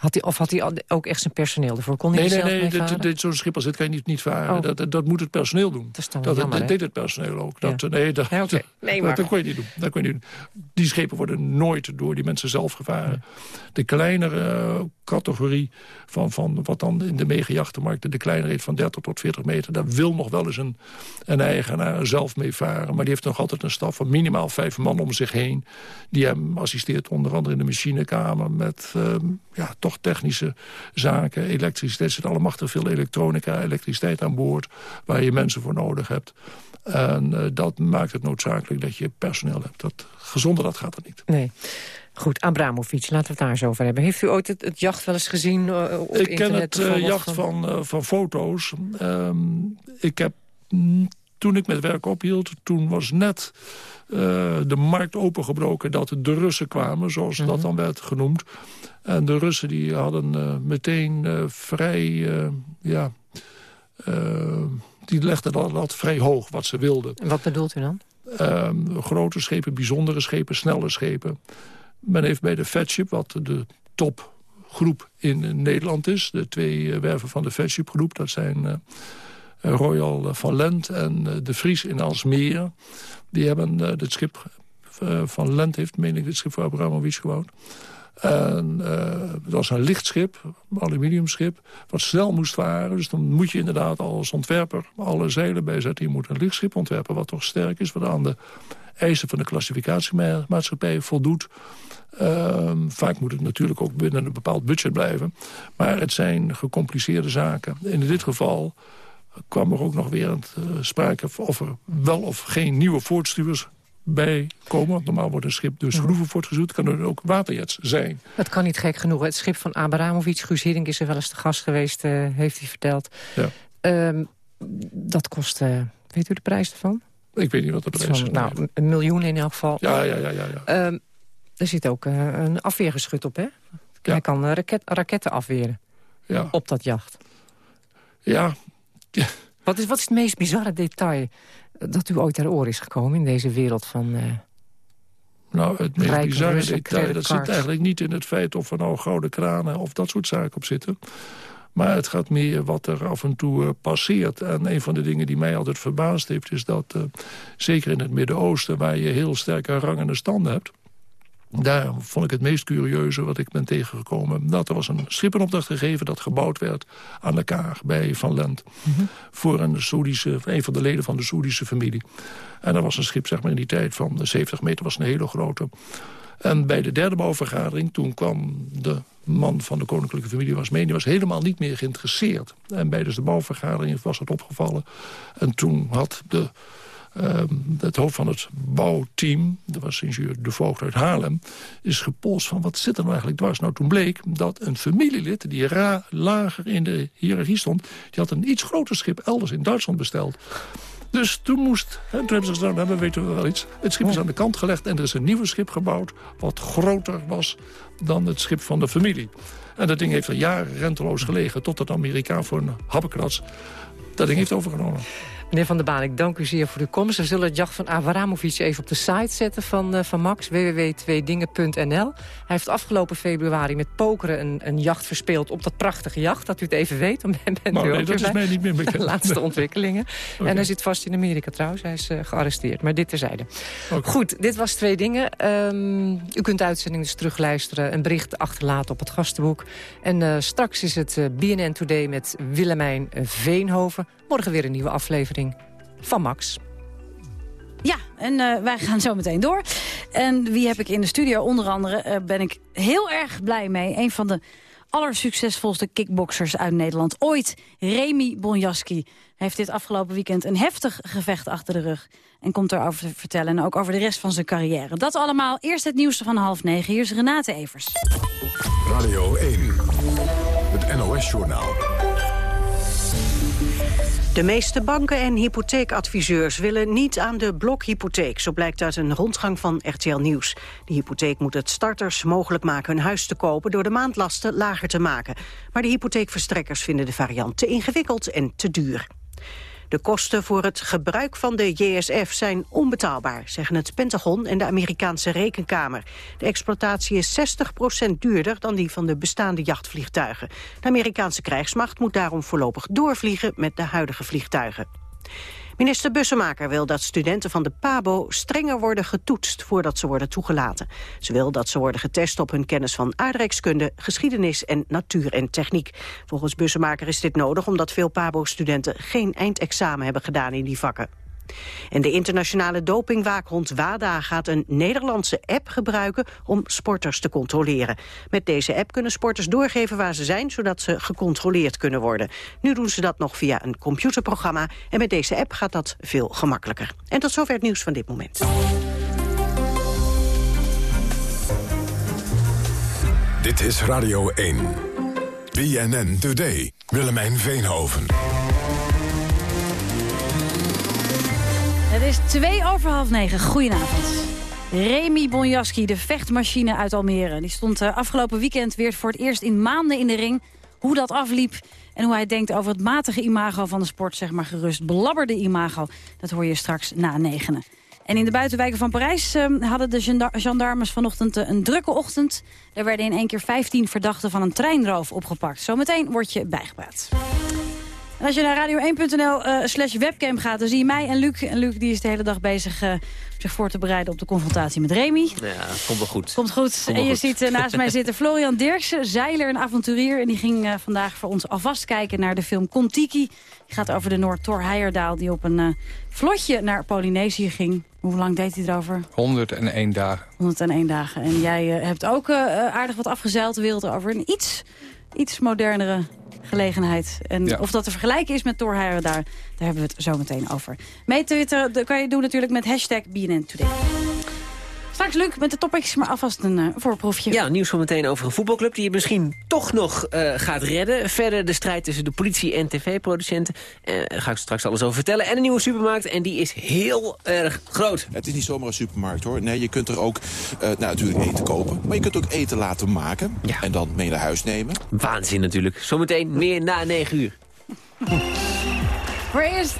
Had hij, of had hij ook echt zijn personeel ervoor? Kon hij nee, nee, nee, dit, dit, zo'n schip als dit kan je niet, niet varen. Oh. Dat, dat, dat moet het personeel doen. Dat, dat, jammer, dat deed het personeel ook. Dat, ja. Nee, dat, ja, okay. nee, maar... dat, kon je niet doen. Dat kon je niet doen. Die schepen worden nooit door die mensen zelf gevaren. Ja. De kleinere uh, categorie van, van wat dan in de megajachtenmarkt... de kleinere heet van 30 tot 40 meter... daar wil nog wel eens een, een eigenaar zelf mee varen. Maar die heeft nog altijd een staf van minimaal vijf man om zich heen... die hem assisteert onder andere in de machinekamer... met uh, ja, toch technische zaken, elektriciteit. Zit allemachtig veel elektronica, elektriciteit aan boord... waar je mensen voor nodig hebt. En uh, dat maakt het noodzakelijk dat je personeel hebt. Dat, gezonder dat gaat er niet. Nee. Goed, Abramovic, laten we het daar eens over hebben. Heeft u ooit het, het jacht wel eens gezien uh, op Ik internet? ken het uh, jacht van, van foto's. Um, ik heb, mm, toen ik met werk ophield, toen was net de markt opengebroken... dat de Russen kwamen, zoals mm -hmm. dat dan werd genoemd. En de Russen die hadden meteen vrij, ja... die legden dat, dat vrij hoog, wat ze wilden. En wat bedoelt u dan? Um, grote schepen, bijzondere schepen, snelle schepen. Men heeft bij de Fatship, wat de topgroep in Nederland is... de twee werven van de Fatship groep, dat zijn Royal van Lent en uh, de Vries in Alsmeer. Die hebben het schip van Lent, heeft meen ik het schip voor Abramovic gebouwd. En, uh, het was een lichtschip, aluminiumschip, wat snel moest varen. Dus dan moet je inderdaad als ontwerper alle zeilen bijzetten. Je moet een lichtschip ontwerpen wat toch sterk is... wat aan de eisen van de klassificatiemaatschappij voldoet. Uh, vaak moet het natuurlijk ook binnen een bepaald budget blijven. Maar het zijn gecompliceerde zaken. In dit geval kwam er ook nog weer een, uh, sprake of er wel of geen nieuwe voortstuwers bij komen. Normaal wordt een schip dus groeven voortgezoet. kan er ook waterjets zijn. Het kan niet gek genoeg. Het schip van Abramovic, Guus Hiddink is er wel eens te gast geweest, uh, heeft hij verteld. Ja. Uh, dat kost, uh, weet u de prijs ervan? Ik weet niet wat de prijs is. Nou, een miljoen in elk geval. Ja, ja, ja. ja, ja. Uh, er zit ook uh, een afweergeschut op, hè? Ja. Hij kan raket, raketten afweren ja. op dat jacht. Ja. Ja. Wat, is, wat is het meest bizarre detail dat u ooit ter oor is gekomen in deze wereld van... Uh, nou, het meest bizarre detail, dat zit eigenlijk niet in het feit of er nou gouden kranen of dat soort zaken op zitten. Maar het gaat meer wat er af en toe uh, passeert. En een van de dingen die mij altijd verbaasd heeft... is dat, uh, zeker in het Midden-Oosten... waar je heel sterke rangende standen hebt... daar vond ik het meest curieuze wat ik ben tegengekomen. Dat er was een schippenopdracht gegeven dat gebouwd werd... aan de Kaag bij Van Lent. Mm -hmm. Voor een, Soedische, een van de leden van de Soedische familie. En dat was een schip zeg maar, in die tijd van 70 meter. was een hele grote... En bij de derde bouwvergadering, toen kwam de man van de koninklijke familie was mee. Die was helemaal niet meer geïnteresseerd. En bij dus de bouwvergadering was het opgevallen. En toen had de, uh, het hoofd van het bouwteam, dat was ingenieur De Voogd uit Haarlem... is gepolst van wat zit er nou eigenlijk dwars. Nou, toen bleek dat een familielid die ra lager in de hiërarchie stond... die had een iets groter schip elders in Duitsland besteld. Dus toen moest, en toen hebben ze gezegd, nou, dan weten we wel iets. Het schip is aan de kant gelegd en er is een nieuw schip gebouwd... wat groter was dan het schip van de familie. En dat ding heeft er jaren renteloos gelegen... tot het Amerikaan voor een happenkrats dat ding heeft overgenomen. Meneer Van der Baan, ik dank u zeer voor uw komst. We zullen het jacht van Avramovic even op de site zetten van, uh, van Max, www.tweedingen.nl. Hij heeft afgelopen februari met pokeren een, een jacht verspeeld op dat prachtige jacht. Dat u het even weet, dan bent nou, u nee, dat is mij niet meer bekend. De laatste ontwikkelingen. En hij zit vast in Amerika trouwens, hij is uh, gearresteerd. Maar dit terzijde. Okay. Goed, dit was Twee Dingen. Um, u kunt de uitzending dus terugluisteren, een bericht achterlaten op het gastenboek. En uh, straks is het BNN Today met Willemijn Veenhoven. Morgen weer een nieuwe aflevering van Max. Ja, en uh, wij gaan zo meteen door. En wie heb ik in de studio? Onder andere uh, ben ik heel erg blij mee. Een van de allersuccesvolste kickboxers uit Nederland ooit. Remy Bonjaski heeft dit afgelopen weekend een heftig gevecht achter de rug. En komt erover te vertellen en ook over de rest van zijn carrière. Dat allemaal. Eerst het nieuws van half negen. Hier is Renate Evers. Radio 1, het NOS-journaal. De meeste banken en hypotheekadviseurs willen niet aan de blokhypotheek. Zo blijkt uit een rondgang van RTL Nieuws. De hypotheek moet het starters mogelijk maken hun huis te kopen... door de maandlasten lager te maken. Maar de hypotheekverstrekkers vinden de variant te ingewikkeld en te duur. De kosten voor het gebruik van de JSF zijn onbetaalbaar, zeggen het Pentagon en de Amerikaanse Rekenkamer. De exploitatie is 60% duurder dan die van de bestaande jachtvliegtuigen. De Amerikaanse krijgsmacht moet daarom voorlopig doorvliegen met de huidige vliegtuigen. Minister Bussemaker wil dat studenten van de PABO strenger worden getoetst voordat ze worden toegelaten. Ze wil dat ze worden getest op hun kennis van aardrijkskunde, geschiedenis en natuur en techniek. Volgens Bussemaker is dit nodig omdat veel PABO-studenten geen eindexamen hebben gedaan in die vakken. En de internationale dopingwaakhond WADA gaat een Nederlandse app gebruiken om sporters te controleren. Met deze app kunnen sporters doorgeven waar ze zijn, zodat ze gecontroleerd kunnen worden. Nu doen ze dat nog via een computerprogramma en met deze app gaat dat veel gemakkelijker. En tot zover het nieuws van dit moment. Dit is Radio 1. BNN Today. Willemijn Veenhoven. Het is twee over half negen. Goedenavond. Remy Bonjaski, de vechtmachine uit Almere. Die stond uh, afgelopen weekend weer voor het eerst in maanden in de ring. Hoe dat afliep en hoe hij denkt over het matige imago van de sport, zeg maar gerust. Belabberde imago, dat hoor je straks na negenen. En in de buitenwijken van Parijs uh, hadden de gendarmes vanochtend uh, een drukke ochtend. Er werden in één keer 15 verdachten van een treinroof opgepakt. Zometeen word je bijgepraat. En als je naar radio1.nl uh, slash webcam gaat, dan zie je mij en Luc. En Luc die is de hele dag bezig uh, zich voor te bereiden op de confrontatie met Remy. Ja, komt wel goed. Komt goed. en je ziet uh, naast mij zitten Florian Dirksen, zeiler en avonturier. En die ging vandaag voor ons alvast kijken naar de film Kontiki. Die gaat over de Noord-Thor Heijerdaal die op een vlotje naar Polynesië ging. Hoe lang deed hij erover? 101 dagen. 101 dagen. En jij hebt ook aardig wat afgezeild de wereld over een iets, iets modernere gelegenheid. En of dat te vergelijken is met Thor daar, daar hebben we het zo meteen over. Mee twitteren kan je doen natuurlijk met hashtag BNN Today. Straks Luc met de topics, maar alvast een uh, voorproefje. Ja, nieuws van meteen over een voetbalclub die je misschien toch nog uh, gaat redden. Verder de strijd tussen de politie en tv-producenten. Uh, daar ga ik straks alles over vertellen. En een nieuwe supermarkt en die is heel erg groot. Het is niet zomaar een supermarkt hoor. Nee, je kunt er ook nou, natuurlijk eten kopen. Maar je kunt ook eten laten maken. Ja. En dan mee naar huis nemen. Waanzin natuurlijk. Zometeen meer na 9 uur. Voor eerst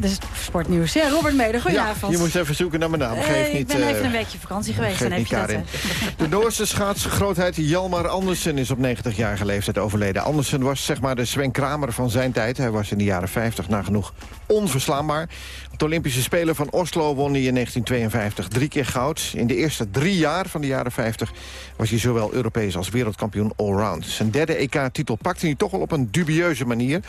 de sportnieuws. Ja, Robert Meder, goedenavond. Ja, je moest even zoeken naar mijn naam. Geef niet, ik ben even een weekje vakantie geweest. En heb je dat, de Noorse schaatsgrootheid Jalmar Andersen is op 90-jarige leeftijd overleden. Andersen was zeg maar de Sven Kramer van zijn tijd. Hij was in de jaren 50 nagenoeg onverslaanbaar. De Olympische Spelen van Oslo won hij in 1952 drie keer goud. In de eerste drie jaar van de jaren 50 was hij zowel Europees als wereldkampioen allround. Zijn derde EK-titel pakte hij toch wel op een dubieuze manier.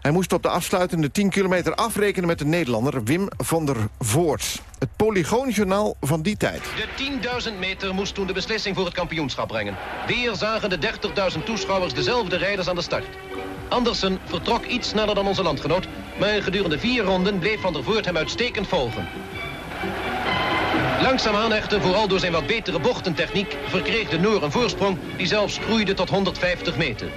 Hij moest op de afsluitende 10 kilometer afrekenen met de Nederlander Wim van der Voort. Het Polygoonjournaal van die tijd. De 10.000 meter moest toen de beslissing voor het kampioenschap brengen. Weer zagen de 30.000 toeschouwers dezelfde rijders aan de start. Andersen vertrok iets sneller dan onze landgenoot... maar gedurende vier ronden bleef Van der Voort hem uitstekend volgen. Langzaamaan echter, vooral door zijn wat betere bochtentechniek... verkreeg de Noor een voorsprong die zelfs groeide tot 150 meter.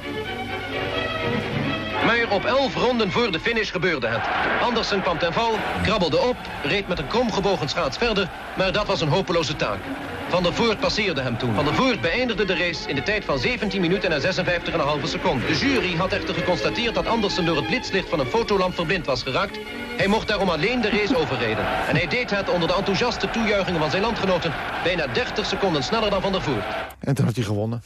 Maar op elf ronden voor de finish gebeurde het. Andersen kwam ten val, krabbelde op, reed met een kromgebogen schaats verder... maar dat was een hopeloze taak. Van der Voort passeerde hem toen. Van der Voort beëindigde de race in de tijd van 17 minuten en 56,5 seconden. De jury had echter geconstateerd dat Andersen door het blitslicht van een fotolamp verblind was geraakt. Hij mocht daarom alleen de race overrijden. En hij deed het onder de enthousiaste toejuichingen van zijn landgenoten... bijna 30 seconden sneller dan Van der Voort. En toen had hij gewonnen.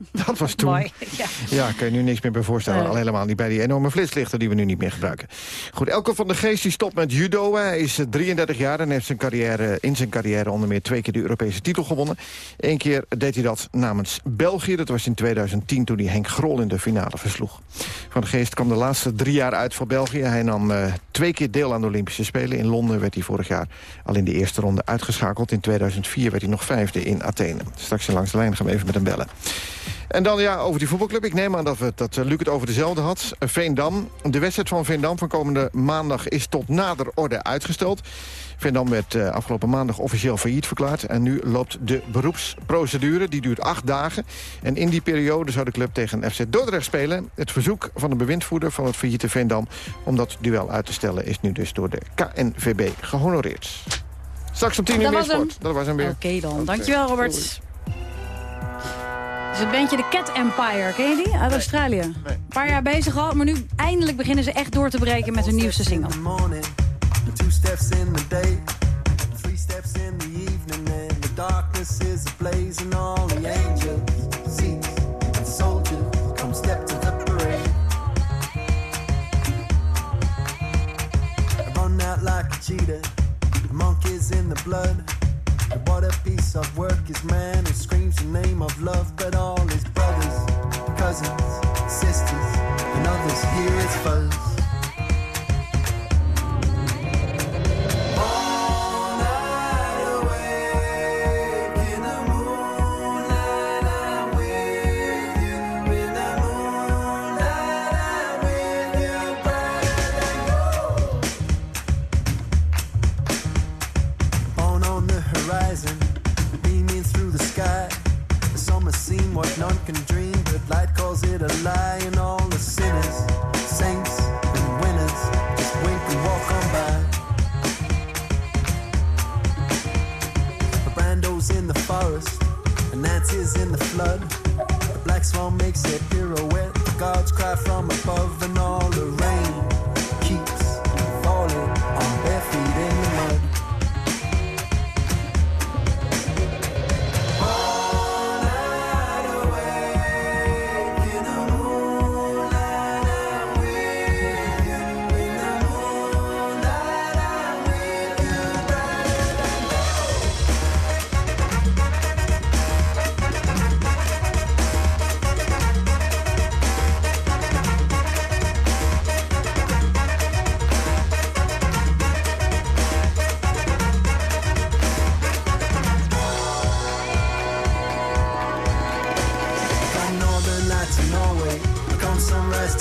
Dat was toen. Mooi, ja. Ja, kan je nu niks meer bij voorstellen. Al helemaal niet bij die enorme flitslichten die we nu niet meer gebruiken. Goed, Elke van de Geest die stopt met judo. Hij is eh, 33 jaar en heeft zijn carrière, in zijn carrière onder meer twee keer de Europese titel gewonnen. Eén keer deed hij dat namens België. Dat was in 2010 toen hij Henk Grol in de finale versloeg. Van de Geest kwam de laatste drie jaar uit voor België. Hij nam eh, twee keer deel aan de Olympische Spelen. In Londen werd hij vorig jaar al in de eerste ronde uitgeschakeld. In 2004 werd hij nog vijfde in Athene. Straks in langs de lijn gaan we even met hem bellen. En dan ja, over die voetbalclub. Ik neem aan dat, we, dat eh, Luc het over dezelfde had. Eh, Veendam. De wedstrijd van Veendam van komende maandag is tot nader orde uitgesteld. Veendam werd eh, afgelopen maandag officieel failliet verklaard. En nu loopt de beroepsprocedure. Die duurt acht dagen. En in die periode zou de club tegen FC Dordrecht spelen. Het verzoek van de bewindvoerder van het failliete Veendam... om dat duel uit te stellen is nu dus door de KNVB gehonoreerd. Straks om tien uur meer sport. Dat was hem weer. Oké dan, dankjewel Robert. Het is het bandje de Cat Empire, ken je die? Uit Australië. Een paar jaar bezig al, maar nu eindelijk beginnen ze echt door te breken met hun nieuwste single. Two steps in the day, three steps in the evening, and the darkness is ablaze, and all the angels, seats, and soldiers come step to the parade. I run out like a cheetah, the monkeys in the blood. What a piece of work is man who screams the name of love, but all his brothers, cousins, sisters, and others hear his fuzz.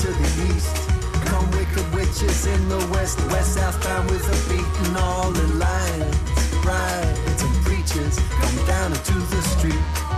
To the east. Come wicked witches in the west. West southbound with a beat and all the lions, brides and preachers come down into the street.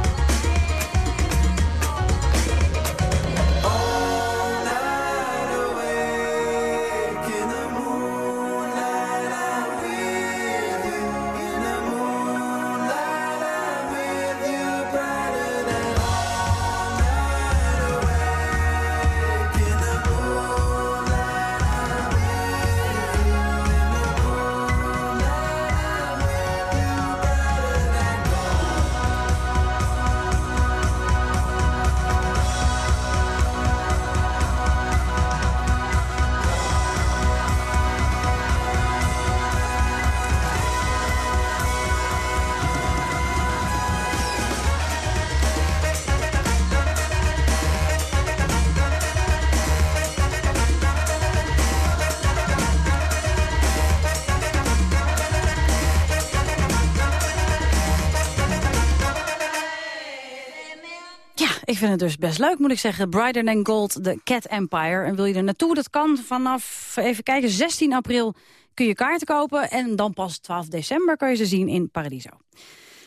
Dus best leuk, moet ik zeggen. Brighter Than Gold, de Cat Empire. En wil je er naartoe? Dat kan vanaf, even kijken, 16 april kun je kaarten kopen. En dan pas 12 december kan je ze zien in Paradiso.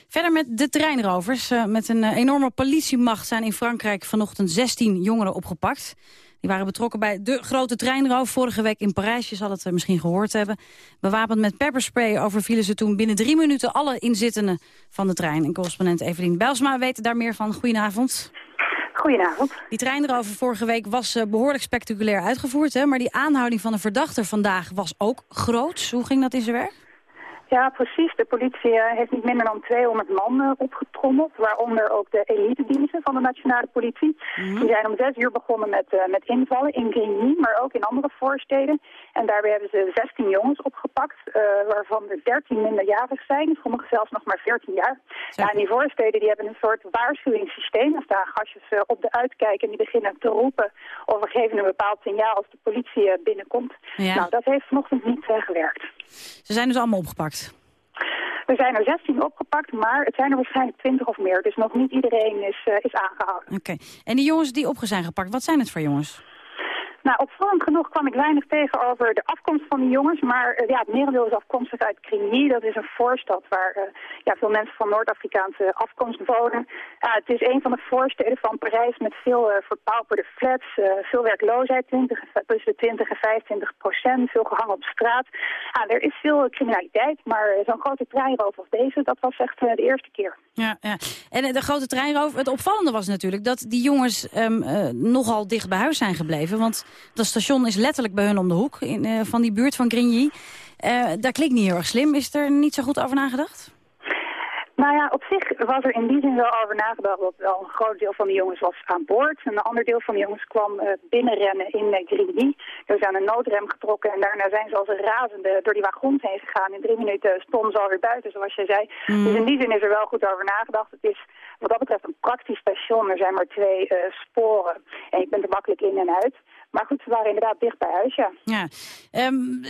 Verder met de treinrovers. Eh, met een eh, enorme politiemacht zijn in Frankrijk vanochtend 16 jongeren opgepakt. Die waren betrokken bij de grote treinroof vorige week in Parijs. Je zal het eh, misschien gehoord hebben. Bewapend met pepperspray overvielen ze toen binnen drie minuten... alle inzittenden van de trein. En correspondent Evelien Belsma weet daar meer van. Goedenavond. Goedenavond. Die treinroof vorige week was eh, behoorlijk spectaculair uitgevoerd. Hè? Maar die aanhouding van de verdachte vandaag was ook groot. Hoe ging dat in zijn werk? Ja, precies. De politie eh, heeft niet minder dan 200 man uh, opgetrommeld, waaronder ook de elitediensten van de nationale politie. Mhm. Die zijn om zes uur begonnen met, uh, met invallen in Grigny, maar ook in andere voorsteden. En daarbij hebben ze 16 jongens opgepakt, waarvan er 13 minderjarig zijn, sommigen zelfs nog maar 14 jaar. Ja, en die voorsteden die hebben een soort waarschuwingssysteem. Er staan gastjes op de uitkijk en die beginnen te roepen of we geven een bepaald signaal als de politie binnenkomt. Ja. Nou, dat heeft vanochtend niet gewerkt. Ze zijn dus allemaal opgepakt? Er zijn er 16 opgepakt, maar het zijn er waarschijnlijk 20 of meer. Dus nog niet iedereen is, uh, is aangehouden. Oké. En die jongens die op zijn gepakt, wat zijn het voor jongens? Nou, opvallend genoeg kwam ik weinig tegen over de afkomst van die jongens. Maar uh, ja, het merendeel is afkomstig uit Grigny. Dat is een voorstad waar uh, ja, veel mensen van Noord-Afrikaanse afkomst wonen. het is een van de voorsteden van Parijs met veel verpauperde flats. veel werkloosheid, 20, tussen de 20 en 25 procent. Veel gehangen op straat. er is veel criminaliteit, maar zo'n grote treinroof als deze, dat was echt de eerste keer. Ja, ja. En de grote treinroof, het opvallende was natuurlijk dat die jongens um, nogal dicht bij huis zijn gebleven. Want dat station is letterlijk bij hun om de hoek in, uh, van die buurt van Grigny. Uh, daar klinkt niet heel erg slim. Is er niet zo goed over nagedacht? Nou ja, op zich was er in die zin wel over nagedacht dat wel een groot deel van de jongens was aan boord. En een ander deel van de jongens kwam uh, binnenrennen in uh, Grigny. Er zijn een noodrem getrokken en daarna zijn ze als een razende door die wagons heen gegaan. In drie minuten stonden ze alweer buiten, zoals jij zei. Mm. Dus in die zin is er wel goed over nagedacht. Het is wat dat betreft een praktisch station. Er zijn maar twee uh, sporen en je kunt er makkelijk in en uit. Maar goed, ze waren inderdaad dicht bij huis, ja. ja. Um,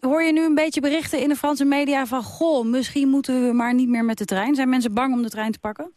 hoor je nu een beetje berichten in de Franse media van... goh, misschien moeten we maar niet meer met de trein? Zijn mensen bang om de trein te pakken?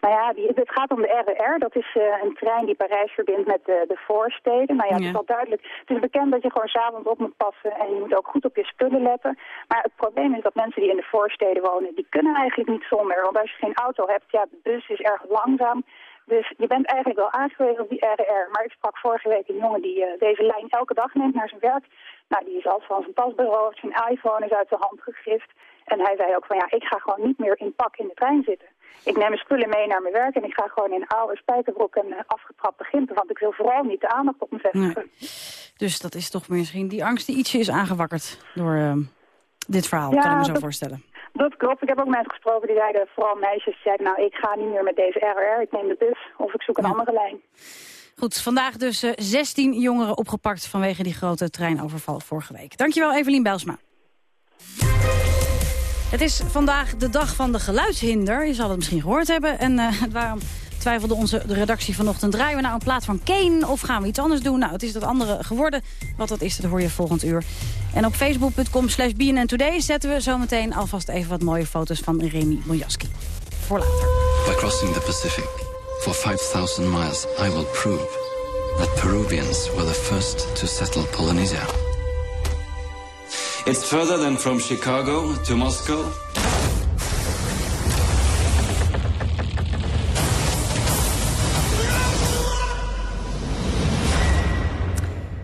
Nou ja, die, het gaat om de RER. Dat is uh, een trein die Parijs verbindt met de, de voorsteden. Nou ja, het is al duidelijk. Het is bekend dat je gewoon s'avonds op moet passen en je moet ook goed op je spullen letten. Maar het probleem is dat mensen die in de voorsteden wonen, die kunnen eigenlijk niet zonder. Want als je geen auto hebt, ja, de bus is erg langzaam. Dus je bent eigenlijk wel aangewezen op die RER. Maar ik sprak vorige week een jongen die uh, deze lijn elke dag neemt naar zijn werk. Nou, die is al van zijn pas beroofd, zijn iPhone is uit zijn hand gegrift. En hij zei ook van ja, ik ga gewoon niet meer in pak in de trein zitten. Ik neem mijn spullen mee naar mijn werk en ik ga gewoon in oude spijkerbroek en uh, afgetrapte gimpen. Want ik wil vooral niet de aandacht op me vestigen. Nee. Dus dat is toch misschien die angst die ietsje is aangewakkerd door uh, dit verhaal, ja, kan ik me zo dat, voorstellen. Dat klopt. Ik heb ook mensen gesproken die zeiden, vooral meisjes, die zeiden nou ik ga niet meer met deze RR, ik neem de bus of ik zoek een ja. andere lijn. Goed, vandaag dus uh, 16 jongeren opgepakt vanwege die grote treinoverval vorige week. Dankjewel Evelien Belsma. Het is vandaag de dag van de geluidshinder. Je zal het misschien gehoord hebben. En uh, waarom twijfelde onze de redactie vanochtend... draaien we nou een plaat van Kane of gaan we iets anders doen? Nou, het is dat andere geworden. Wat dat is, dat hoor je volgend uur. En op facebook.com slash Today zetten we zometeen alvast even wat mooie foto's van Remy Bojaski. Voor later. By crossing the Pacific for 5000 miles, I will prove that Peruvians were the first to settle Polynesia. It's further than from Chicago to Moscow.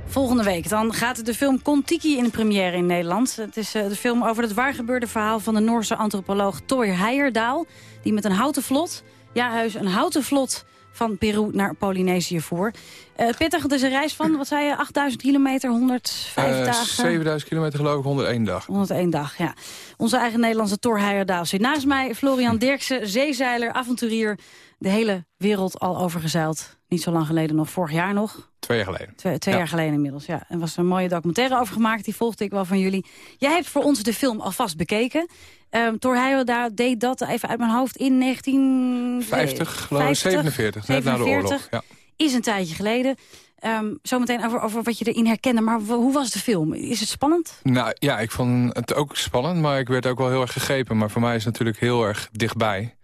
Volgende week dan gaat de film Kon-Tiki in de première in Nederland. Het is uh, de film over het waargebeurde verhaal van de Noorse antropoloog Thor Heyerdahl... die met een houten vlot, ja huis een houten vlot van Peru naar Polynesië voer. Uh, pittig, dus een reis van, wat zei je, 8000 kilometer, 105 uh, dagen? 7000 kilometer geloof ik, 101 dag. 101 dag, ja. Onze eigen Nederlandse Thor zit naast mij. Florian Dirksen, zeezeiler, avonturier. De hele wereld al overgezeild. Niet zo lang geleden nog, vorig jaar nog. Twee jaar geleden. Twee, twee ja. jaar geleden inmiddels, ja. Er was een mooie documentaire over gemaakt, die volgde ik wel van jullie. Jij hebt voor ons de film alvast bekeken. Um, Thor Heyerdahl deed dat even uit mijn hoofd in 1950, geloof ik, 47, net na de oorlog. Ja. Is een tijdje geleden. Um, zometeen over, over wat je erin herkende. Maar hoe was de film? Is het spannend? Nou ja, ik vond het ook spannend, maar ik werd ook wel heel erg gegrepen. Maar voor mij is het natuurlijk heel erg dichtbij.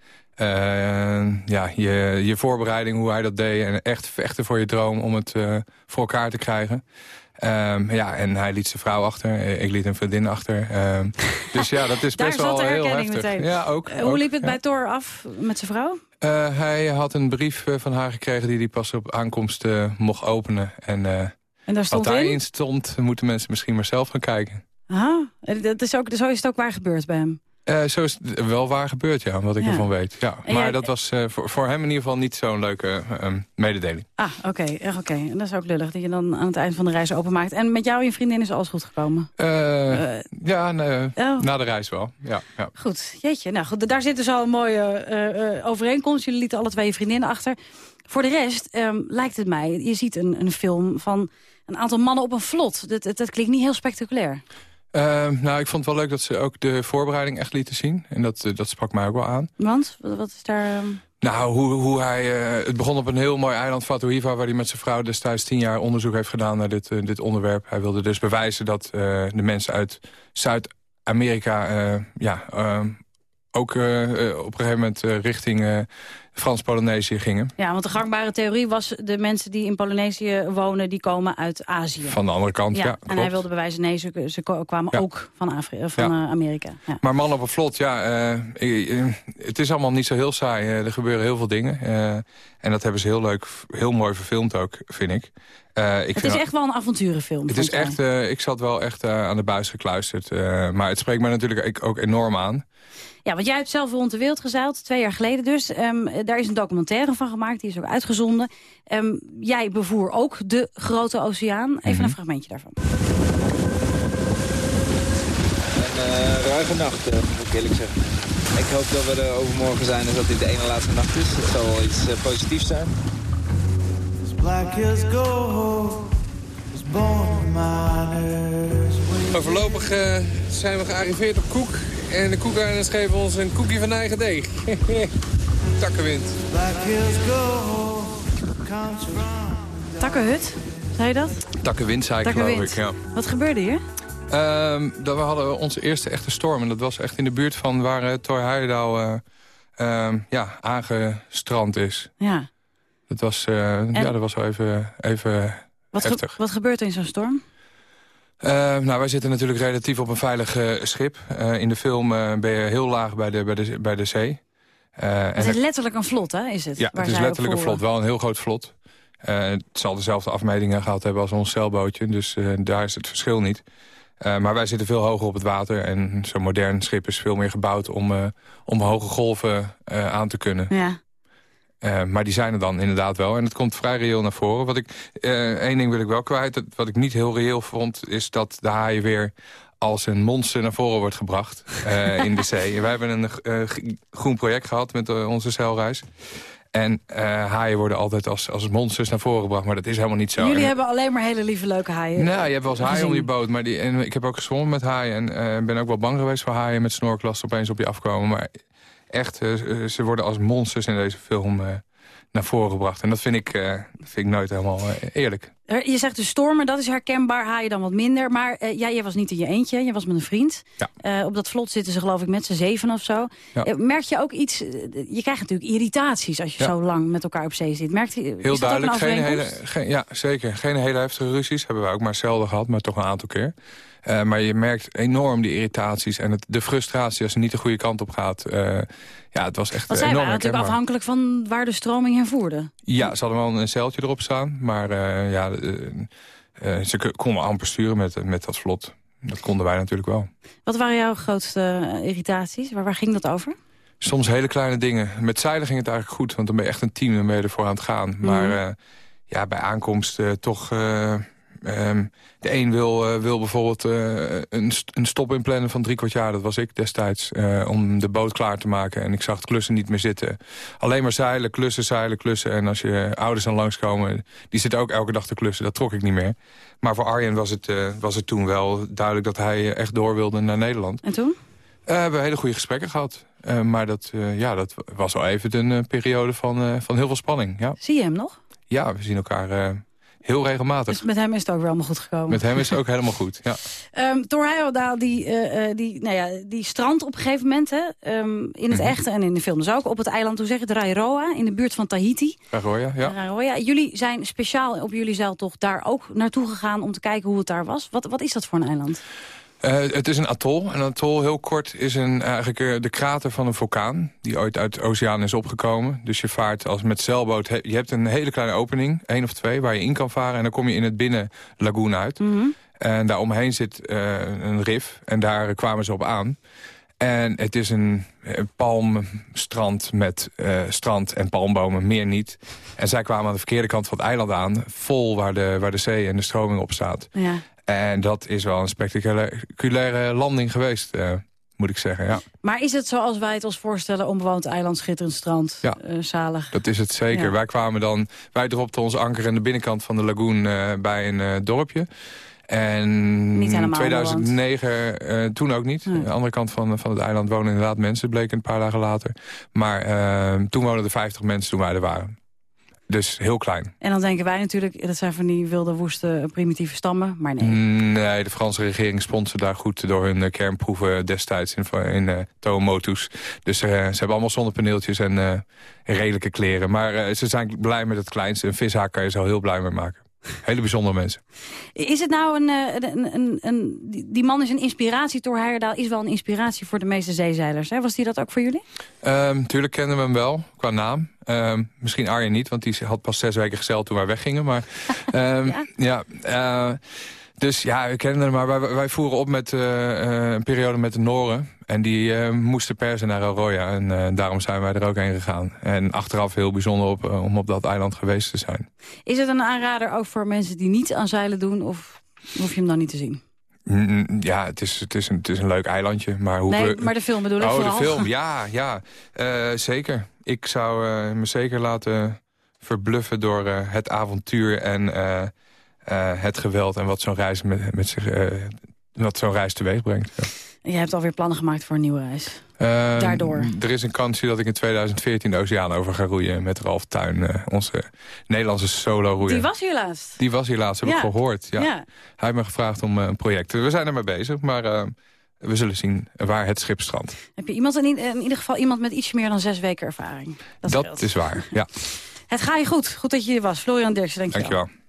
Ja, je, je voorbereiding, hoe hij dat deed. En echt vechten voor je droom om het voor elkaar te krijgen. Um, ja, en hij liet zijn vrouw achter. Ik liet een vriendin achter. Um, dus ja, dat is best wel heel heftig. Meteen. Ja, ook, uh, hoe liep het bij Thor af met zijn vrouw? Uh, hij had een brief van haar gekregen die hij pas op aankomst mocht openen. En, en daar stond wat daarin stond, moeten mensen misschien maar zelf gaan kijken. Aha, dat is ook, zo is het ook waar gebeurd bij hem? Uh, zo is het wel waar gebeurd, ja, wat ik ervan weet. Ja. Maar dat was uh, voor, voor, hem in ieder geval niet zo'n leuke uh, mededeling. Ah, oké. oké. Okay. Dat is ook lullig dat je dan aan het eind van de reis openmaakt. En met jou en je vriendin is alles goed gekomen? ja, nee, oh. na de reis wel. Ja, ja. Goed, jeetje. Nou, goed, daar zit dus al een mooie overeenkomst. Jullie lieten alle twee je vriendinnen achter. Voor de rest um, lijkt het mij, je ziet een, een film van een aantal mannen op een vlot. Dat, dat, dat klinkt niet heel spectaculair. Uh, nou, ik vond het wel leuk dat ze ook de voorbereiding echt lieten zien. En dat, dat sprak mij ook wel aan. Want? Wat is daar... Um... Nou, hoe, hoe hij... Uh, het begon op een heel mooi eiland, Fatu Hiva... waar hij met zijn vrouw destijds tien jaar onderzoek heeft gedaan naar dit, uh, dit onderwerp. Hij wilde dus bewijzen dat de mensen uit Zuid-Amerika... ja, ook op een gegeven moment richting Frans-Polynesië gingen. Ja, want de gangbare theorie was... de mensen die in Polynesië wonen, die komen uit Azië. Van de andere kant, ja. ja en hij wilde bewijzen, nee, ze, ze kwamen ook van, Afri van Amerika. Ja. Maar man op een vlot, ja, het is allemaal niet zo heel saai. er gebeuren heel veel dingen. en dat hebben ze heel leuk, heel mooi verfilmd ook, vind ik. Ik het is echt wel een avonturenfilm. Het is echt, ik zat wel echt aan de buis gekluisterd. maar het spreekt mij natuurlijk ook enorm aan. Ja, want jij hebt zelf rond de wereld gezeild, twee jaar geleden dus. Um, daar is een documentaire van gemaakt, die is ook uitgezonden. Um, jij bevoer ook de grote oceaan. Even mm -hmm. een fragmentje daarvan. Een uh, ruige nacht, moet ik eerlijk zeggen. Ik hoop dat we er overmorgen zijn en dat dit de ene laatste nacht is. Het zal wel iets uh, positiefs zijn. Black is gold, was born Voorlopig uh, zijn we gearriveerd op Koek. En de koekarners geven ons een koekje van eigen deeg. Takkenwind. Takkenhut, zei je dat? Takkenwind, zei ik geloof ik, ja. Wat gebeurde hier? Um, dat we hadden onze eerste echte storm. En dat was echt in de buurt van waar uh, Thor Heyerdahl uh, uh, ja, aangestrand is. Ja. Dat was, ja, dat was wel even, even wat heftig. wat gebeurt er in zo'n storm? Uh, nou, wij zitten natuurlijk relatief op een veilig uh, schip. Uh, in de film ben je heel laag bij de, bij de, bij de zee. het is letterlijk een vlot, hè? Is het, ja, het is letterlijk een vlot. Wel een heel groot vlot. het zal dezelfde afmetingen gehad hebben als ons zeilbootje. Dus daar is het verschil niet. maar wij zitten veel hoger op het water. En zo'n modern schip is veel meer gebouwd om, om hoge golven aan te kunnen. Ja. Uh, maar die zijn er dan inderdaad wel. En het komt vrij reëel naar voren. Wat ik, uh, één ding wil ik wel kwijt. wat ik niet heel reëel vond... is dat de haaien weer als een monster naar voren wordt gebracht uh, in de zee. Wij hebben een groen project gehad met onze zeilreis. En haaien worden altijd als, als monsters naar voren gebracht. Maar dat is helemaal niet zo. Jullie hebben alleen maar hele lieve leuke haaien. Nou, je hebt wel eens haaien om je boot. Maar die, en ik heb ook gezwommen met haaien. En ben ook wel bang geweest voor haaien met snorkelast opeens op je afkomen. Maar echt, uh, ze worden als monsters in deze film uh, naar voren gebracht. En dat vind ik, uh, vind ik nooit helemaal eerlijk. Je zegt dus stormen, dat is herkenbaar, haal je dan wat minder. Maar ja, jij was niet in je eentje, je was met een vriend. Ja. op dat vlot zitten ze geloof ik met z'n zeven of zo. Ja. merk je ook iets, je krijgt natuurlijk irritaties als je zo lang met elkaar op zee zit. Merkt, Heel duidelijk, geen hele, geen, ja zeker. Geen hele heftige ruzies, hebben we ook maar zelden gehad, maar toch een aantal keer. Uh, maar je merkt enorm die irritaties en het, de frustratie als het niet de goede kant op gaat. Uh, ja, het was echt Want zij waren natuurlijk afhankelijk van waar de stroming hen voerde. Ja, ze hadden wel een zeiltje erop staan. Maar uh, ja, ze konden amper sturen met, met dat vlot. Dat konden wij natuurlijk wel. Wat waren jouw grootste irritaties? Waar, waar ging dat over? Soms hele kleine dingen. Met zeilen ging het eigenlijk goed, want dan ben je echt een team en ben je ervoor aan het gaan. Maar mm. ja, bij aankomst toch Um, de een wil, uh, wil bijvoorbeeld uh, een, een stop inplannen van drie kwart jaar. Dat was ik destijds. Uh, om de boot klaar te maken. En ik zag het klussen niet meer zitten. Alleen maar zeilen, klussen, zeilen, klussen. En als je ouders dan langskomen, die zitten ook elke dag te klussen. Dat trok ik niet meer. Maar voor Arjen was het, was het toen wel duidelijk dat hij echt door wilde naar Nederland. En toen? we hebben hele goede gesprekken gehad. maar dat, ja, dat was wel even een periode van, van heel veel spanning. Ja. Zie je hem nog? Ja, we zien elkaar Heel regelmatig. Dus met hem is het ook wel allemaal goed gekomen. Met hem is het ook helemaal goed, ja. Um, Thor Heyerdahl, die, uh, die, nou ja, die strand op een gegeven moment... Hè, um, in het mhm. echte en in de film dus ook, op het eiland, hoe zeg je het, Rairoa... in de buurt van Tahiti. Rairoa, ja. Rairoa. Jullie zijn speciaal op jullie zeil toch daar ook naartoe gegaan... om te kijken hoe het daar was. Wat, wat is dat voor een eiland? Uh, het is een atol. Een atol, heel kort, is een, eigenlijk uh, de krater van een vulkaan... die ooit uit de oceaan is opgekomen. Dus je vaart als met zeilboot... Je hebt een hele kleine opening, één of twee... waar je in kan varen en dan kom je in het binnen lagoon uit. Mm -hmm. En daaromheen zit uh, een rif en daar kwamen ze op aan. En het is een, een palmstrand met strand en palmbomen, meer niet. En zij kwamen aan de verkeerde kant van het eiland aan... vol waar de, waar de zee en de stroming op staat. Ja. En dat is wel een spectaculaire landing geweest, uh, moet ik zeggen, ja. Maar is het zoals wij het ons voorstellen, onbewoond eiland, schitterend strand, ja, uh, zalig? dat is het zeker. Ja. Wij kwamen dan, wij dropten ons anker in de binnenkant van de lagoon bij een dorpje. En in 2009, toen ook niet. Aan de andere kant van, van het eiland wonen inderdaad mensen, bleek een paar dagen later. Maar toen woonden er 50 mensen toen wij er waren. Dus heel klein. En dan denken wij natuurlijk, dat zijn van die wilde woeste primitieve stammen, maar nee. Nee, de Franse regering sponsorde daar goed door hun kernproeven destijds in, in uh, Tomotus. Dus uh, ze hebben allemaal zonnepaneeltjes en uh, redelijke kleren. Maar ze zijn blij met het kleinste. Een vishaak kan je zo heel blij mee maken. Hele bijzondere mensen. Is het nou een, een, een, een, Die man is een inspiratie, Thor Heyerdahl is wel een inspiratie voor de meeste zeezeilers. Hè? Was die dat ook voor jullie? Um, tuurlijk kennen we hem wel, qua naam. Um, misschien Arjen niet, want die had pas zes weken gezeld toen wij weggingen. Maar um, ja, ja uh, dus ja, we kennen hem, maar wij, wij voeren op met uh, een periode met de Noren. En die uh, moesten persen naar Arroya. En uh, daarom zijn wij er ook heen gegaan. En achteraf heel bijzonder op, uh, om op dat eiland geweest te zijn. Is het een aanrader ook voor mensen die niet aan zeilen doen? Of hoef je hem dan niet te zien? Mm, ja, het is, het, is een, het is een leuk eilandje. Maar hoe nee, maar de film bedoel ik Oh, vooral. de film, ja, ja. zeker. Ik zou me zeker laten verbluffen door het avontuur en het geweld... en wat zo'n reis met, met zich, wat zo'n reis teweeg brengt. Ja. Je hebt alweer plannen gemaakt voor een nieuwe reis. Uh, Daardoor. Er is een kansje dat ik in 2014 de oceaan over ga roeien met Ralf Tuin. Uh, onze Nederlandse solo-roeier. Die was hier laatst. Die was hier laatst, heb ja. ik gehoord. Ja. ja. Hij heeft me gevraagd om uh, een project. We zijn ermee bezig, maar we zullen zien waar het schip strandt. Heb je iemand, in, in ieder geval iemand met iets meer dan zes weken ervaring? Dat, dat is waar, ja. het gaat je goed. Goed dat je hier was. Florian Dirksen, dankjewel. Dankjewel. Tien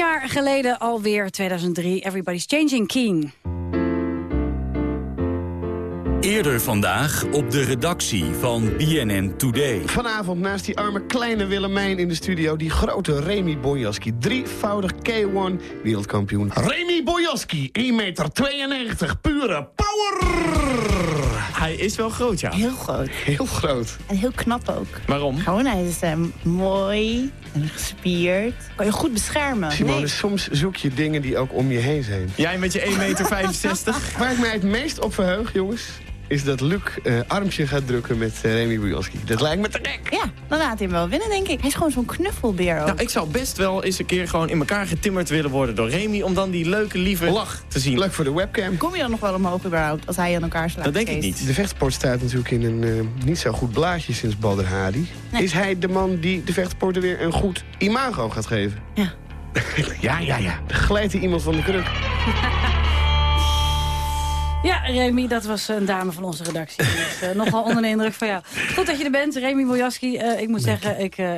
jaar geleden alweer, 2003, Everybody's Changing Keen. Eerder vandaag op de redactie van BNN Today. Vanavond naast die arme kleine Willemijn in de studio... die grote Remy Bojaski, drievoudig K1 wereldkampioen. Remy Bojaski, 1,92 meter, pure power! Hij is wel groot, ja. Heel groot. Heel groot. En heel knap ook. Waarom? Gewoon, hij is uh, mooi en gespierd. Kan je goed beschermen. Simone, nee. soms zoek je dingen die ook om je heen zijn. Jij met je 1,65 meter? Waar ik mij het meest op verheug, jongens is dat Luc uh, armpje gaat drukken met uh, Remy Bujalski. Dat lijkt me te gek. Ja, dan laat hij hem wel winnen, denk ik. Hij is gewoon zo'n knuffelbeer ook. Nou, ik zou best wel eens een keer gewoon in elkaar getimmerd willen worden door Remy... om dan die leuke, lieve lach te zien. Leuk voor de webcam. Kom je dan nog wel omhoog überhaupt als hij aan elkaar slaat? Dat denk ik niet. De vechtsport staat natuurlijk in een uh, niet zo goed blaadje sinds Badr Hadi. Nee. Is hij de man die de vechtsporten weer een goed imago gaat geven? Ja. ja, ja, ja. Glijdt er iemand van de kruk. Ja, Remy, dat was een dame van onze redactie. Dus, uh, nogal onder de indruk van jou. Goed dat je er bent, Remy Bojaski. Uh, ik moet zeggen, ik, uh,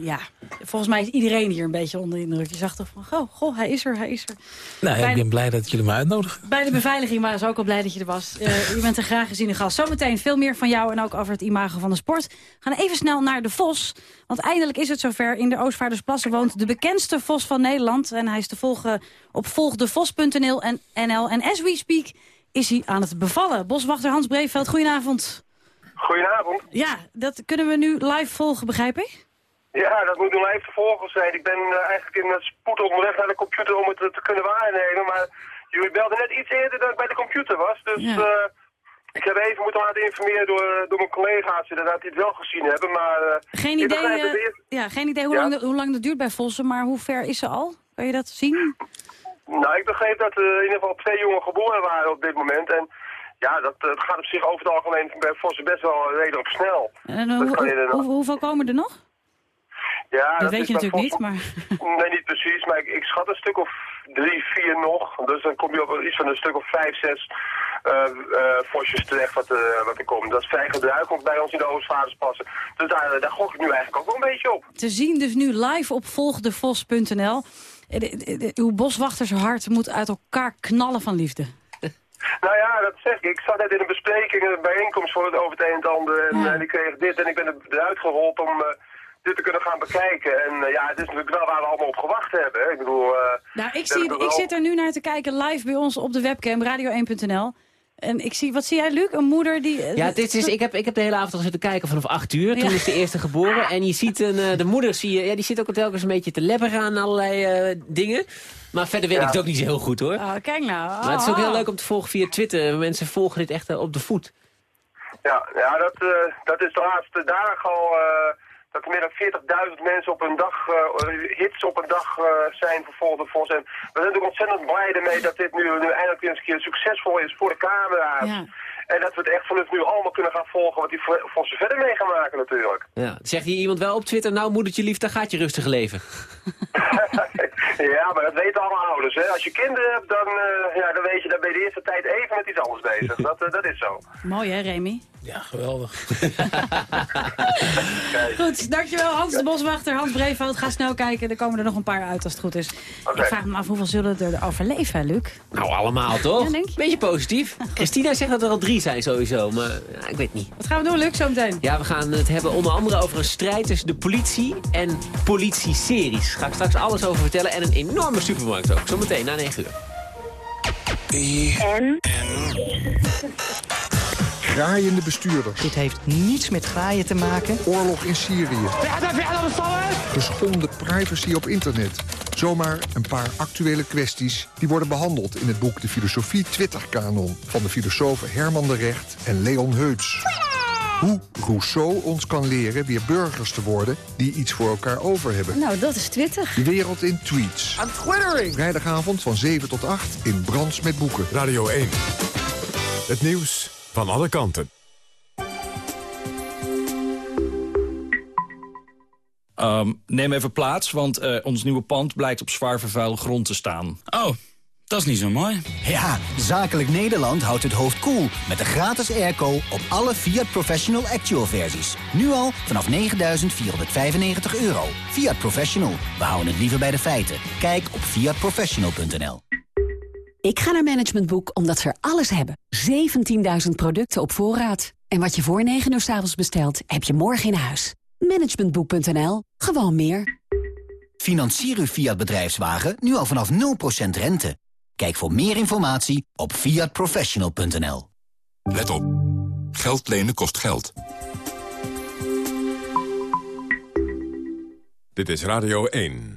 ja, volgens mij is iedereen hier een beetje onder de indruk. Je zag toch van, goh, goh hij is er, hij is er. Nou, ik ben blij dat jullie me uitnodigen. Bij de beveiliging waren ze ook al blij dat je er was. je bent een graag geziene gast. Zometeen veel meer van jou en ook over het imago van de sport. We gaan even snel naar de Vos. Want eindelijk is het zover. In de Oostvaardersplassen woont de bekendste Vos van Nederland. En hij is te volgen op volgdevos.nl en NL. En as we speak is hij aan het bevallen. Boswachter Hans Breeveld, goedenavond. Goedenavond. Ja, dat kunnen we nu live volgen, begrijp ik? Ja, dat moet nu live te volgen zijn. Ik ben uh, eigenlijk in het spoed onderweg naar de computer om het te kunnen waarnemen. Maar jullie belden net iets eerder dat ik bij de computer was. Dus ja. uh, ik heb even moeten laten informeren door, door mijn collega's inderdaad die het wel gezien hebben. Maar, geen, idee, ja, geen idee hoe, ja? lang, hoe lang dat duurt bij Vossen, maar hoe ver is ze al? Kan je dat zien? Nou, ik begreep dat er in ieder geval twee jongen geboren waren op dit moment. En ja, dat, dat gaat op zich over het algemeen bij Vossen best wel redelijk snel. En hoe, hoe, hoe, hoeveel komen er nog? Ja, dat, dat weet je natuurlijk niet, maar... Nee, niet precies, maar ik, ik, schat een stuk of drie, vier nog. Dus dan kom je op iets van een stuk of vijf, zes uh, uh, vosjes terecht wat, uh, wat er komt. Dat is vrij gebruikelijk bij ons in de Oostvaardersplassen. Dus daar, daar gok ik nu eigenlijk ook wel een beetje op. Te zien dus nu live op volgdevos.nl. Uw boswachtershart moet uit elkaar knallen van liefde. Nou ja, dat zeg ik. Ik zat net in een bespreking, een bijeenkomst voor het over het een en het ander. En, ja. en ik kreeg dit en ik ben eruit gerold om uh, dit te kunnen gaan bekijken. En uh, ja, het is natuurlijk wel waar we allemaal op gewacht hebben. Hè. Ik bedoel... Uh, nou, ik, zie, ik zit er nu naar te kijken live bij ons op de webcam, radio1.nl. En ik zie, wat zie jij, Luc? Een moeder die... Ja, dit is, ik, heb, ik heb de hele avond al zitten kijken vanaf 8 uur. Toen ja. is de eerste geboren. En je ziet een, uh, de moeder, zie je, ja, die zit ook telkens een beetje te lebberen aan allerlei uh, dingen. Maar verder weet ja. ik het ook niet zo heel goed, hoor. Oh, kijk nou. Oh. Maar het is ook heel leuk om te volgen via Twitter. Mensen volgen dit echt uh, op de voet. Ja, ja dat, dat is de laatste dagen al dat er meer dan 40.000 mensen op een dag, uh, hits op een dag uh, zijn vervolgd Vos. En we zijn natuurlijk ontzettend blij ermee dat dit nu, nu eindelijk eens een keer succesvol is voor de camera's. Ja. En dat we het echt vanaf nu allemaal kunnen gaan volgen wat die Vossen verder mee gaan maken natuurlijk. Ja. Zegt hier iemand wel op Twitter, nou moedertje lief, daar gaat je rustig leven. ja, maar dat weten alle ouders. Hè. Als je kinderen hebt, dan, uh, ja, dan weet je, dan ben je de eerste tijd even met iets anders bezig. dat, uh, dat is zo. Mooi hè, Remy? Ja, geweldig. goed, dankjewel Hans de Boswachter, Hans Breeveld. Ga snel kijken, er komen er nog een paar uit als het goed is. Okay. Ik vraag me af hoeveel zullen er overleven, Luc? Nou, allemaal toch? Ja, Beetje positief. Christina zegt dat er al drie zijn sowieso, maar ja, ik weet niet. Wat gaan we doen, Luc, zo meteen? Ja, we gaan het hebben onder andere over een strijd tussen de politie en politie-series. Ga ik straks alles over vertellen en een enorme supermarkt ook. Zometeen na 9 uur. En? Graaiende bestuurder. Dit heeft niets met graaien te maken. Oorlog in Syrië. Geschonden privacy op internet. Zomaar een paar actuele kwesties die worden behandeld in het boek De Filosofie Twitter-kanon van de filosofen Herman de Recht en Leon Heuts. Hoe Rousseau ons kan leren weer burgers te worden die iets voor elkaar over hebben. Nou, dat is Twitter. De wereld in tweets. I'm twittering! Vrijdagavond van 7 tot 8 in Brands met Boeken. Radio 1. Het nieuws van alle kanten. Um, neem even plaats, want uh, ons nieuwe pand blijkt op zwaar vervuilde grond te staan. Oh, Dat is niet zo mooi. Ja, Zakelijk Nederland houdt het hoofd koel cool met de gratis airco op alle Fiat Professional Actual versies. Nu al vanaf 9.495 euro. Fiat Professional, we houden het liever bij de feiten. Kijk op fiatprofessional.nl. Ik ga naar Management Boek omdat ze er alles hebben. 17.000 producten op voorraad. En wat je voor 9 uur s avonds bestelt, heb je morgen in huis. Managementboek.nl. Gewoon meer. Financier uw Fiat bedrijfswagen nu al vanaf 0% rente. Kijk voor meer informatie op fiatprofessional.nl. Let op. Geld lenen kost geld. Dit is Radio 1.